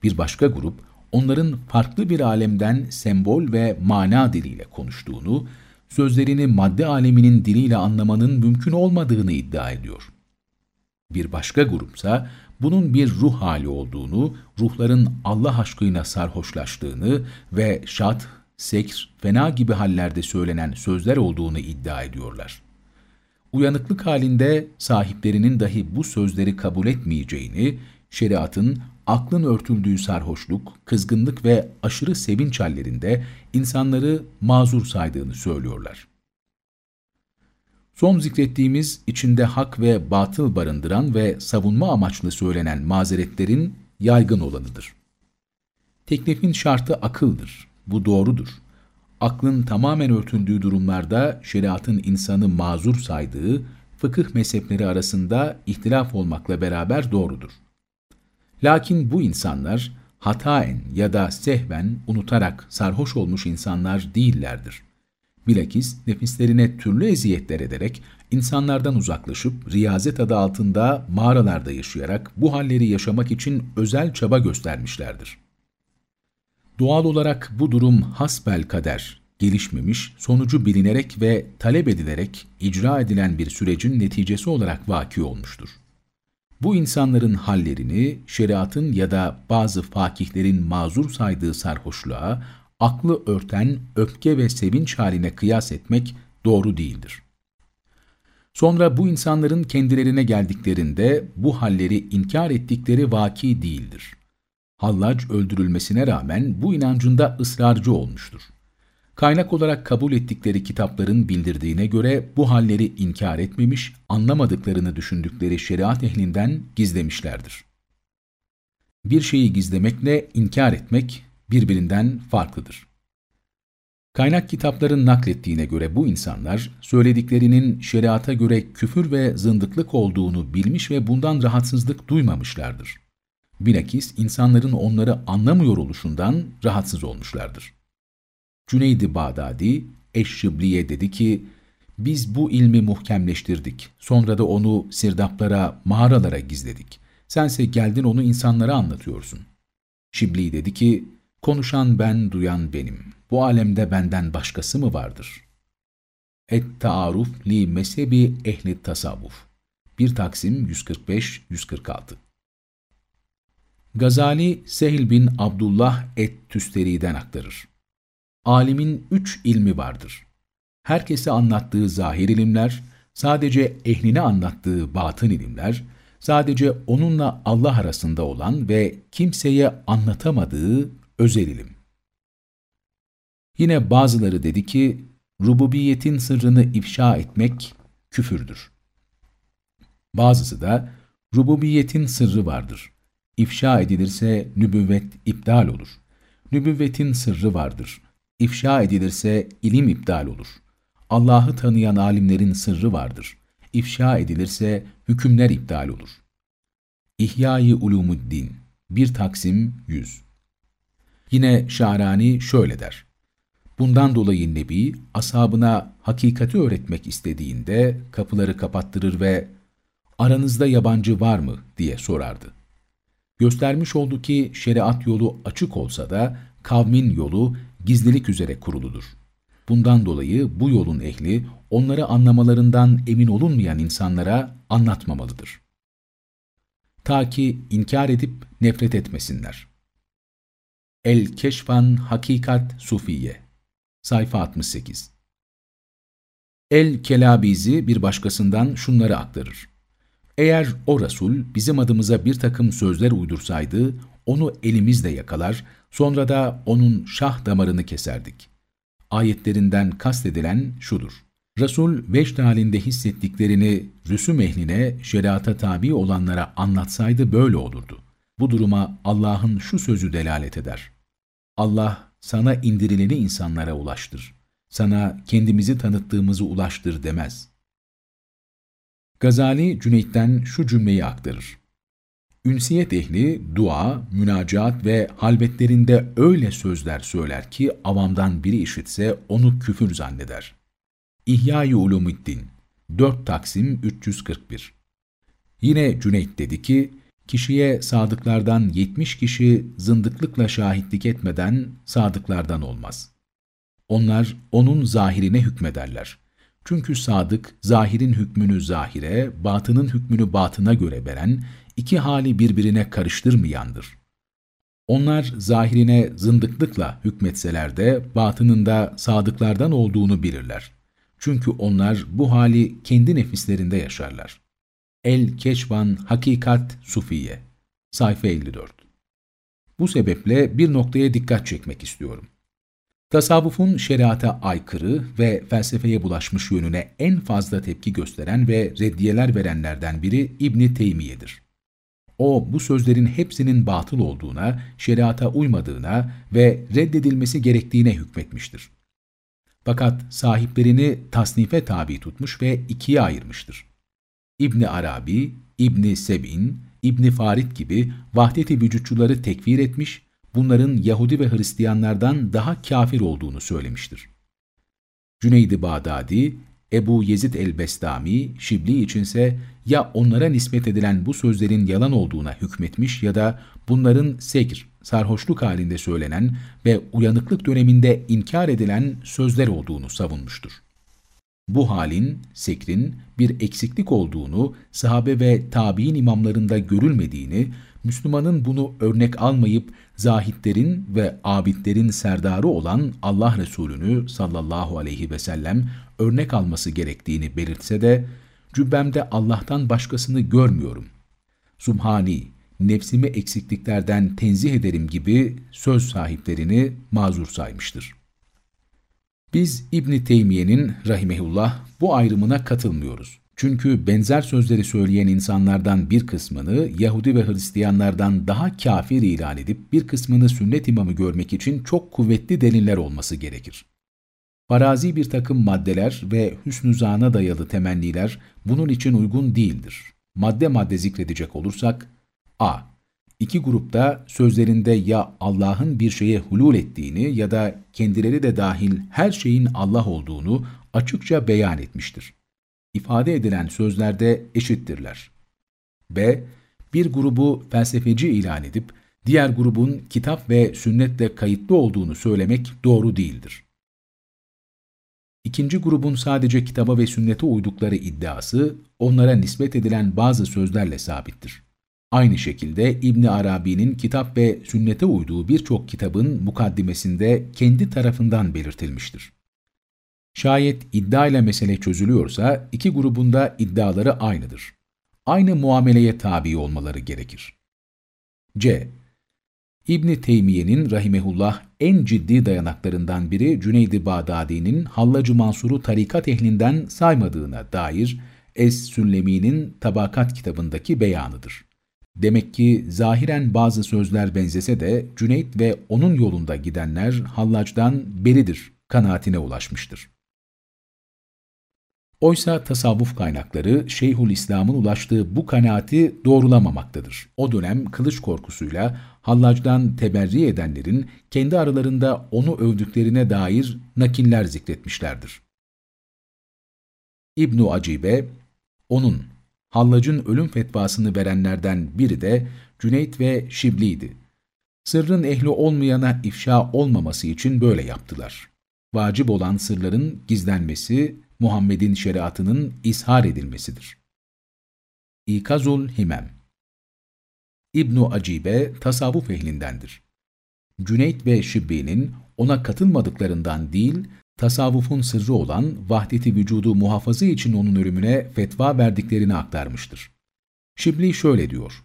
Bir başka grup, onların farklı bir alemden sembol ve mana diliyle konuştuğunu, sözlerini madde aleminin diliyle anlamanın mümkün olmadığını iddia ediyor. Bir başka grupsa bunun bir ruh hali olduğunu, ruhların Allah aşkıyla sarhoşlaştığını ve şat, sekr, fena gibi hallerde söylenen sözler olduğunu iddia ediyorlar. Uyanıklık halinde sahiplerinin dahi bu sözleri kabul etmeyeceğini, şeriatın aklın örtüldüğü sarhoşluk, kızgınlık ve aşırı sevinç hallerinde insanları mazur saydığını söylüyorlar. Son zikrettiğimiz içinde hak ve batıl barındıran ve savunma amaçlı söylenen mazeretlerin yaygın olanıdır. Teklifin şartı akıldır. Bu doğrudur. Aklın tamamen örtündüğü durumlarda şeriatın insanı mazur saydığı fıkıh mezhepleri arasında ihtilaf olmakla beraber doğrudur. Lakin bu insanlar hataen ya da sehven unutarak sarhoş olmuş insanlar değillerdir. Bilakis nefislerine türlü eziyetler ederek insanlardan uzaklaşıp riyazet adı altında mağaralarda yaşayarak bu halleri yaşamak için özel çaba göstermişlerdir. Doğal olarak bu durum hasbel kader, gelişmemiş, sonucu bilinerek ve talep edilerek icra edilen bir sürecin neticesi olarak vaki olmuştur. Bu insanların hallerini şeriatın ya da bazı fakihlerin mazur saydığı sarhoşluğa, aklı örten öfke ve sevinç haline kıyas etmek doğru değildir. Sonra bu insanların kendilerine geldiklerinde bu halleri inkar ettikleri vaki değildir. Hallac öldürülmesine rağmen bu inancında ısrarcı olmuştur. Kaynak olarak kabul ettikleri kitapların bildirdiğine göre bu halleri inkar etmemiş, anlamadıklarını düşündükleri şeriat ehlinden gizlemişlerdir. Bir şeyi gizlemekle inkar etmek birbirinden farklıdır. Kaynak kitapların naklettiğine göre bu insanlar, söylediklerinin şeriata göre küfür ve zındıklık olduğunu bilmiş ve bundan rahatsızlık duymamışlardır. Bilakis insanların onları anlamıyor oluşundan rahatsız olmuşlardır. Cüneydi Bağdadi, Eşşibli'ye dedi ki, biz bu ilmi muhkemleştirdik, sonra da onu sirdaplara, mağaralara gizledik. Sense geldin onu insanlara anlatıyorsun. Şibli dedi ki, konuşan ben, duyan benim. Bu alemde benden başkası mı vardır? Et-Taaruf li mezhebi ehli tasavvuf. 1 Taksim 145-146 Gazali, Sehil bin Abdullah et-Tüsteri'den aktarır. Alimin üç ilmi vardır. Herkese anlattığı zahir ilimler, sadece ehline anlattığı batın ilimler, sadece onunla Allah arasında olan ve kimseye anlatamadığı özel ilim. Yine bazıları dedi ki, rububiyetin sırrını ifşa etmek küfürdür. Bazısı da, rububiyetin sırrı vardır. İfşa edilirse nübüvvet iptal olur. Nübüvvetin sırrı vardır. İfşa edilirse ilim iptal olur. Allah'ı tanıyan alimlerin sırrı vardır. İfşa edilirse hükümler iptal olur. İhya-i Ulumuddin 1 Taksim 100 Yine Şarani şöyle der. Bundan dolayı Nebi, ashabına hakikati öğretmek istediğinde kapıları kapattırır ve ''Aranızda yabancı var mı?'' diye sorardı. Göstermiş oldu ki şeriat yolu açık olsa da kavmin yolu gizlilik üzere kuruludur. Bundan dolayı bu yolun ehli onları anlamalarından emin olunmayan insanlara anlatmamalıdır. Ta ki inkar edip nefret etmesinler. El-Keşfan Hakikat Sufiye Sayfa 68 El-Kelabizi bir başkasından şunları aktarır. Eğer o Resul bizim adımıza bir takım sözler uydursaydı, onu elimizle yakalar, sonra da onun şah damarını keserdik. Ayetlerinden kastedilen şudur. Resul vecd halinde hissettiklerini rüsum ehline, şeriata tabi olanlara anlatsaydı böyle olurdu. Bu duruma Allah'ın şu sözü delalet eder. Allah sana indirileni insanlara ulaştır. Sana kendimizi tanıttığımızı ulaştır demez. Gazali Cüneyt'ten şu cümleyi aktarır. Ünsiyet ehli dua, münacat ve halvetlerinde öyle sözler söyler ki avamdan biri işitse onu küfür zanneder. İhya-i Ulumuddin 4 Taksim 341 Yine Cüneyt dedi ki, kişiye sadıklardan 70 kişi zındıklıkla şahitlik etmeden sadıklardan olmaz. Onlar onun zahirine hükmederler. Çünkü sadık, zahirin hükmünü zahire, batının hükmünü batına göre veren, iki hali birbirine karıştırmayandır. Onlar zahirine zındıklıkla hükmetseler de batınında sadıklardan olduğunu bilirler. Çünkü onlar bu hali kendi nefislerinde yaşarlar. El-Keşvan Hakikat Sufiye Sayfa 54 Bu sebeple bir noktaya dikkat çekmek istiyorum. Tasavvufun şeriata aykırı ve felsefeye bulaşmış yönüne en fazla tepki gösteren ve reddiyeler verenlerden biri İbni Teymiye'dir. O bu sözlerin hepsinin batıl olduğuna, şeriata uymadığına ve reddedilmesi gerektiğine hükmetmiştir. Fakat sahiplerini tasnife tabi tutmuş ve ikiye ayırmıştır. İbni Arabi, İbni Sebin, İbni Farid gibi vahdet-i vücutçuları tekfir etmiş, bunların Yahudi ve Hristiyanlardan daha kafir olduğunu söylemiştir. Cüneyd-i Bağdadi, Ebu Yezid el-Bestami, Şibli içinse ya onlara nispet edilen bu sözlerin yalan olduğuna hükmetmiş ya da bunların sekr, sarhoşluk halinde söylenen ve uyanıklık döneminde inkar edilen sözler olduğunu savunmuştur. Bu halin, sekrin bir eksiklik olduğunu, sahabe ve tabi'in imamlarında görülmediğini, Müslümanın bunu örnek almayıp zahitlerin ve abidlerin serdarı olan Allah Resulü'nü sallallahu aleyhi ve sellem örnek alması gerektiğini belirtse de, cübbemde Allah'tan başkasını görmüyorum. Subhani, nefsimi eksikliklerden tenzih ederim gibi söz sahiplerini mazur saymıştır. Biz İbn Teymiye'nin rahimehullah bu ayrımına katılmıyoruz. Çünkü benzer sözleri söyleyen insanlardan bir kısmını Yahudi ve Hristiyanlardan daha kafir ilan edip bir kısmını sünnet imamı görmek için çok kuvvetli deliller olması gerekir. Farazi bir takım maddeler ve hüsnü zana dayalı temenniler bunun için uygun değildir. Madde madde zikredecek olursak, a. İki grupta sözlerinde ya Allah'ın bir şeye hulul ettiğini ya da kendileri de dahil her şeyin Allah olduğunu açıkça beyan etmiştir. İfade edilen sözlerde eşittirler. B. Bir grubu felsefeci ilan edip, diğer grubun kitap ve sünnetle kayıtlı olduğunu söylemek doğru değildir. İkinci grubun sadece kitaba ve sünnete uydukları iddiası, onlara nispet edilen bazı sözlerle sabittir. Aynı şekilde İbn Arabi'nin kitap ve sünnete uyduğu birçok kitabın mukaddimesinde kendi tarafından belirtilmiştir. Şayet iddia ile mesele çözülüyorsa iki grubun da iddiaları aynıdır. Aynı muameleye tabi olmaları gerekir. C. İbni Teymiye'nin rahimehullah en ciddi dayanaklarından biri Cüneyd-i Bağdadi'nin Hallacı Mansur'u tarikat ehlinden saymadığına dair Es-Süllemi'nin Tabakat kitabındaki beyanıdır. Demek ki zahiren bazı sözler benzese de Cüneyt ve onun yolunda gidenler Hallac'dan beridir kanaatine ulaşmıştır. Oysa tasavvuf kaynakları Şeyhül İslam'ın ulaştığı bu kanaati doğrulamamaktadır. O dönem kılıç korkusuyla Hallac'dan teberri edenlerin kendi aralarında onu övdüklerine dair nakiller zikretmişlerdir. İbnu Acibe, onun Hallac'ın ölüm fetvasını verenlerden biri de Cüneyt ve Şibli'ydi. Sırrın ehli olmayana ifşa olmaması için böyle yaptılar. Vacip olan sırların gizlenmesi, Muhammed'in şeriatının ishar edilmesidir. İkazul Himem İbnu Acibe tasavvuf ehlindendir. Cüneyt ve Şibbi'nin ona katılmadıklarından değil, tasavvufun sırrı olan vahdeti vücudu muhafazı için onun ölümüne fetva verdiklerini aktarmıştır. Şibli şöyle diyor,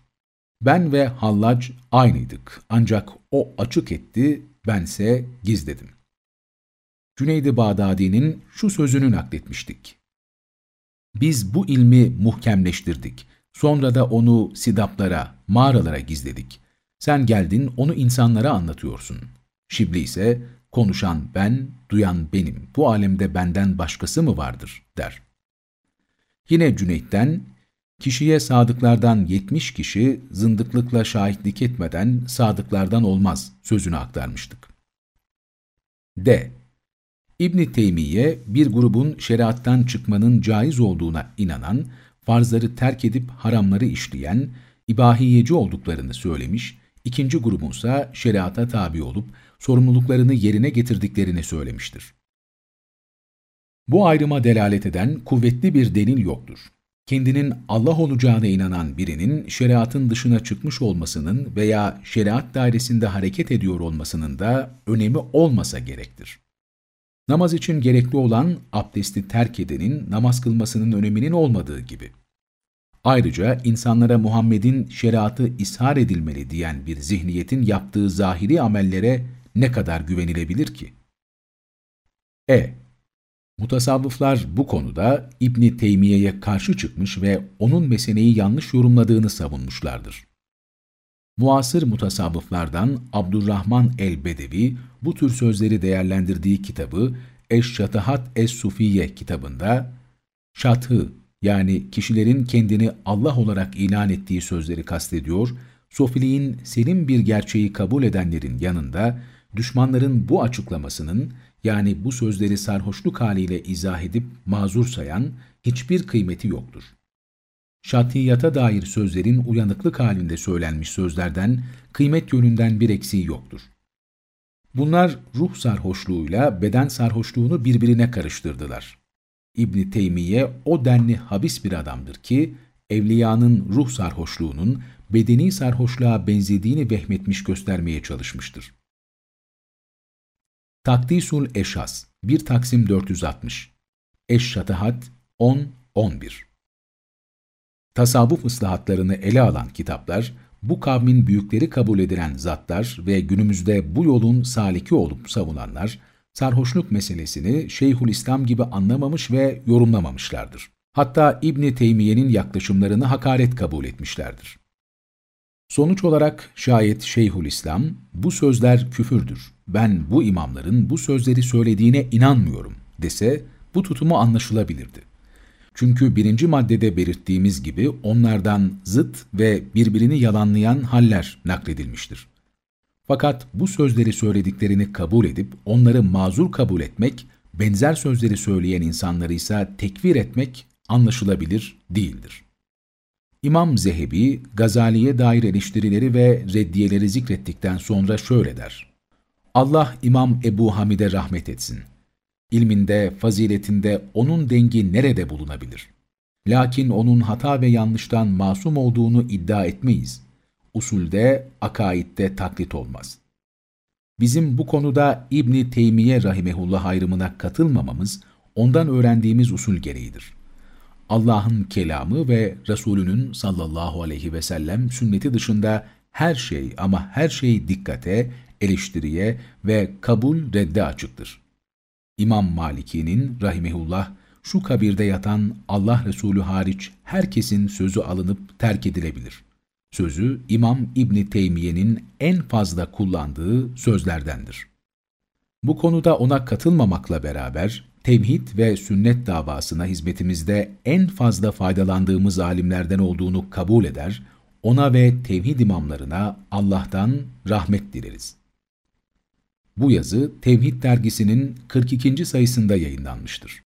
Ben ve Hallac aynıydık ancak o açık etti, bense gizledim. Cüneyd-i Bağdadi'nin şu sözünü nakletmiştik. Biz bu ilmi muhkemleştirdik. Sonra da onu sidaplara, mağaralara gizledik. Sen geldin onu insanlara anlatıyorsun. Şibli ise konuşan ben, duyan benim. Bu alemde benden başkası mı vardır der. Yine Cüneyt'ten kişiye sadıklardan 70 kişi zındıklıkla şahitlik etmeden sadıklardan olmaz sözünü aktarmıştık. D. İbn Teymiye bir grubun şeriattan çıkmanın caiz olduğuna inanan, farzları terk edip haramları işleyen, ibahiyeci olduklarını söylemiş, ikinci grubunsa şeriata tabi olup sorumluluklarını yerine getirdiklerini söylemiştir. Bu ayrıma delalet eden kuvvetli bir delil yoktur. Kendinin Allah olacağına inanan birinin şeriatın dışına çıkmış olmasının veya şeriat dairesinde hareket ediyor olmasının da önemi olmasa gerektir. Namaz için gerekli olan abdesti terk edenin namaz kılmasının öneminin olmadığı gibi. Ayrıca insanlara Muhammed'in şeriatı ishar edilmeli diyen bir zihniyetin yaptığı zahiri amellere ne kadar güvenilebilir ki? E. Mutasavvıflar bu konuda İbni Teymiye'ye karşı çıkmış ve onun meseleyi yanlış yorumladığını savunmuşlardır. Muasır mutasavvıflardan Abdurrahman el-Bedevi bu tür sözleri değerlendirdiği kitabı Eş-Şatahat Es-Sufiye kitabında şathı yani kişilerin kendini Allah olarak ilan ettiği sözleri kastediyor, sofiliğin selim bir gerçeği kabul edenlerin yanında düşmanların bu açıklamasının yani bu sözleri sarhoşluk haliyle izah edip mazur sayan hiçbir kıymeti yoktur. Şatiyata dair sözlerin uyanıklık halinde söylenmiş sözlerden kıymet yönünden bir eksiği yoktur. Bunlar ruh sarhoşluğuyla beden sarhoşluğunu birbirine karıştırdılar. İbn Teymiye o denli habis bir adamdır ki evliyanın ruh sarhoşluğunun bedeni sarhoşluğa benzediğini vehmetmiş göstermeye çalışmıştır. Takdisul Eşas 1 Taksim 460 Eş-Şatahat 10-11 Tasavvuf ıslahatlarını ele alan kitaplar, bu kavmin büyükleri kabul edilen zatlar ve günümüzde bu yolun saliki olup savunanlar, sarhoşluk meselesini Şeyhülislam gibi anlamamış ve yorumlamamışlardır. Hatta İbni Teymiye'nin yaklaşımlarını hakaret kabul etmişlerdir. Sonuç olarak şayet Şeyhülislam, bu sözler küfürdür, ben bu imamların bu sözleri söylediğine inanmıyorum dese, bu tutumu anlaşılabilirdi. Çünkü birinci maddede belirttiğimiz gibi onlardan zıt ve birbirini yalanlayan haller nakledilmiştir. Fakat bu sözleri söylediklerini kabul edip onları mazur kabul etmek, benzer sözleri söyleyen insanları ise tekfir etmek anlaşılabilir değildir. İmam Zehebi, Gazali'ye dair eleştirileri ve reddiyeleri zikrettikten sonra şöyle der. Allah İmam Ebu Hamid'e rahmet etsin. İlminde, faziletinde onun dengi nerede bulunabilir? Lakin onun hata ve yanlıştan masum olduğunu iddia etmeyiz. Usulde, akaidde taklit olmaz. Bizim bu konuda İbni Teymiye rahimehullah ayrımına katılmamamız, ondan öğrendiğimiz usul gereğidir. Allah'ın kelamı ve Resulünün sallallahu aleyhi ve sellem sünneti dışında her şey ama her şey dikkate, eleştiriye ve kabul redde açıktır. İmam Maliki'nin rahimehullah şu kabirde yatan Allah Resulü hariç herkesin sözü alınıp terk edilebilir. Sözü İmam İbni Teymiye'nin en fazla kullandığı sözlerdendir. Bu konuda ona katılmamakla beraber tevhid ve sünnet davasına hizmetimizde en fazla faydalandığımız alimlerden olduğunu kabul eder, ona ve tevhid imamlarına Allah'tan rahmet dileriz. Bu yazı Tevhid dergisinin 42. sayısında yayınlanmıştır.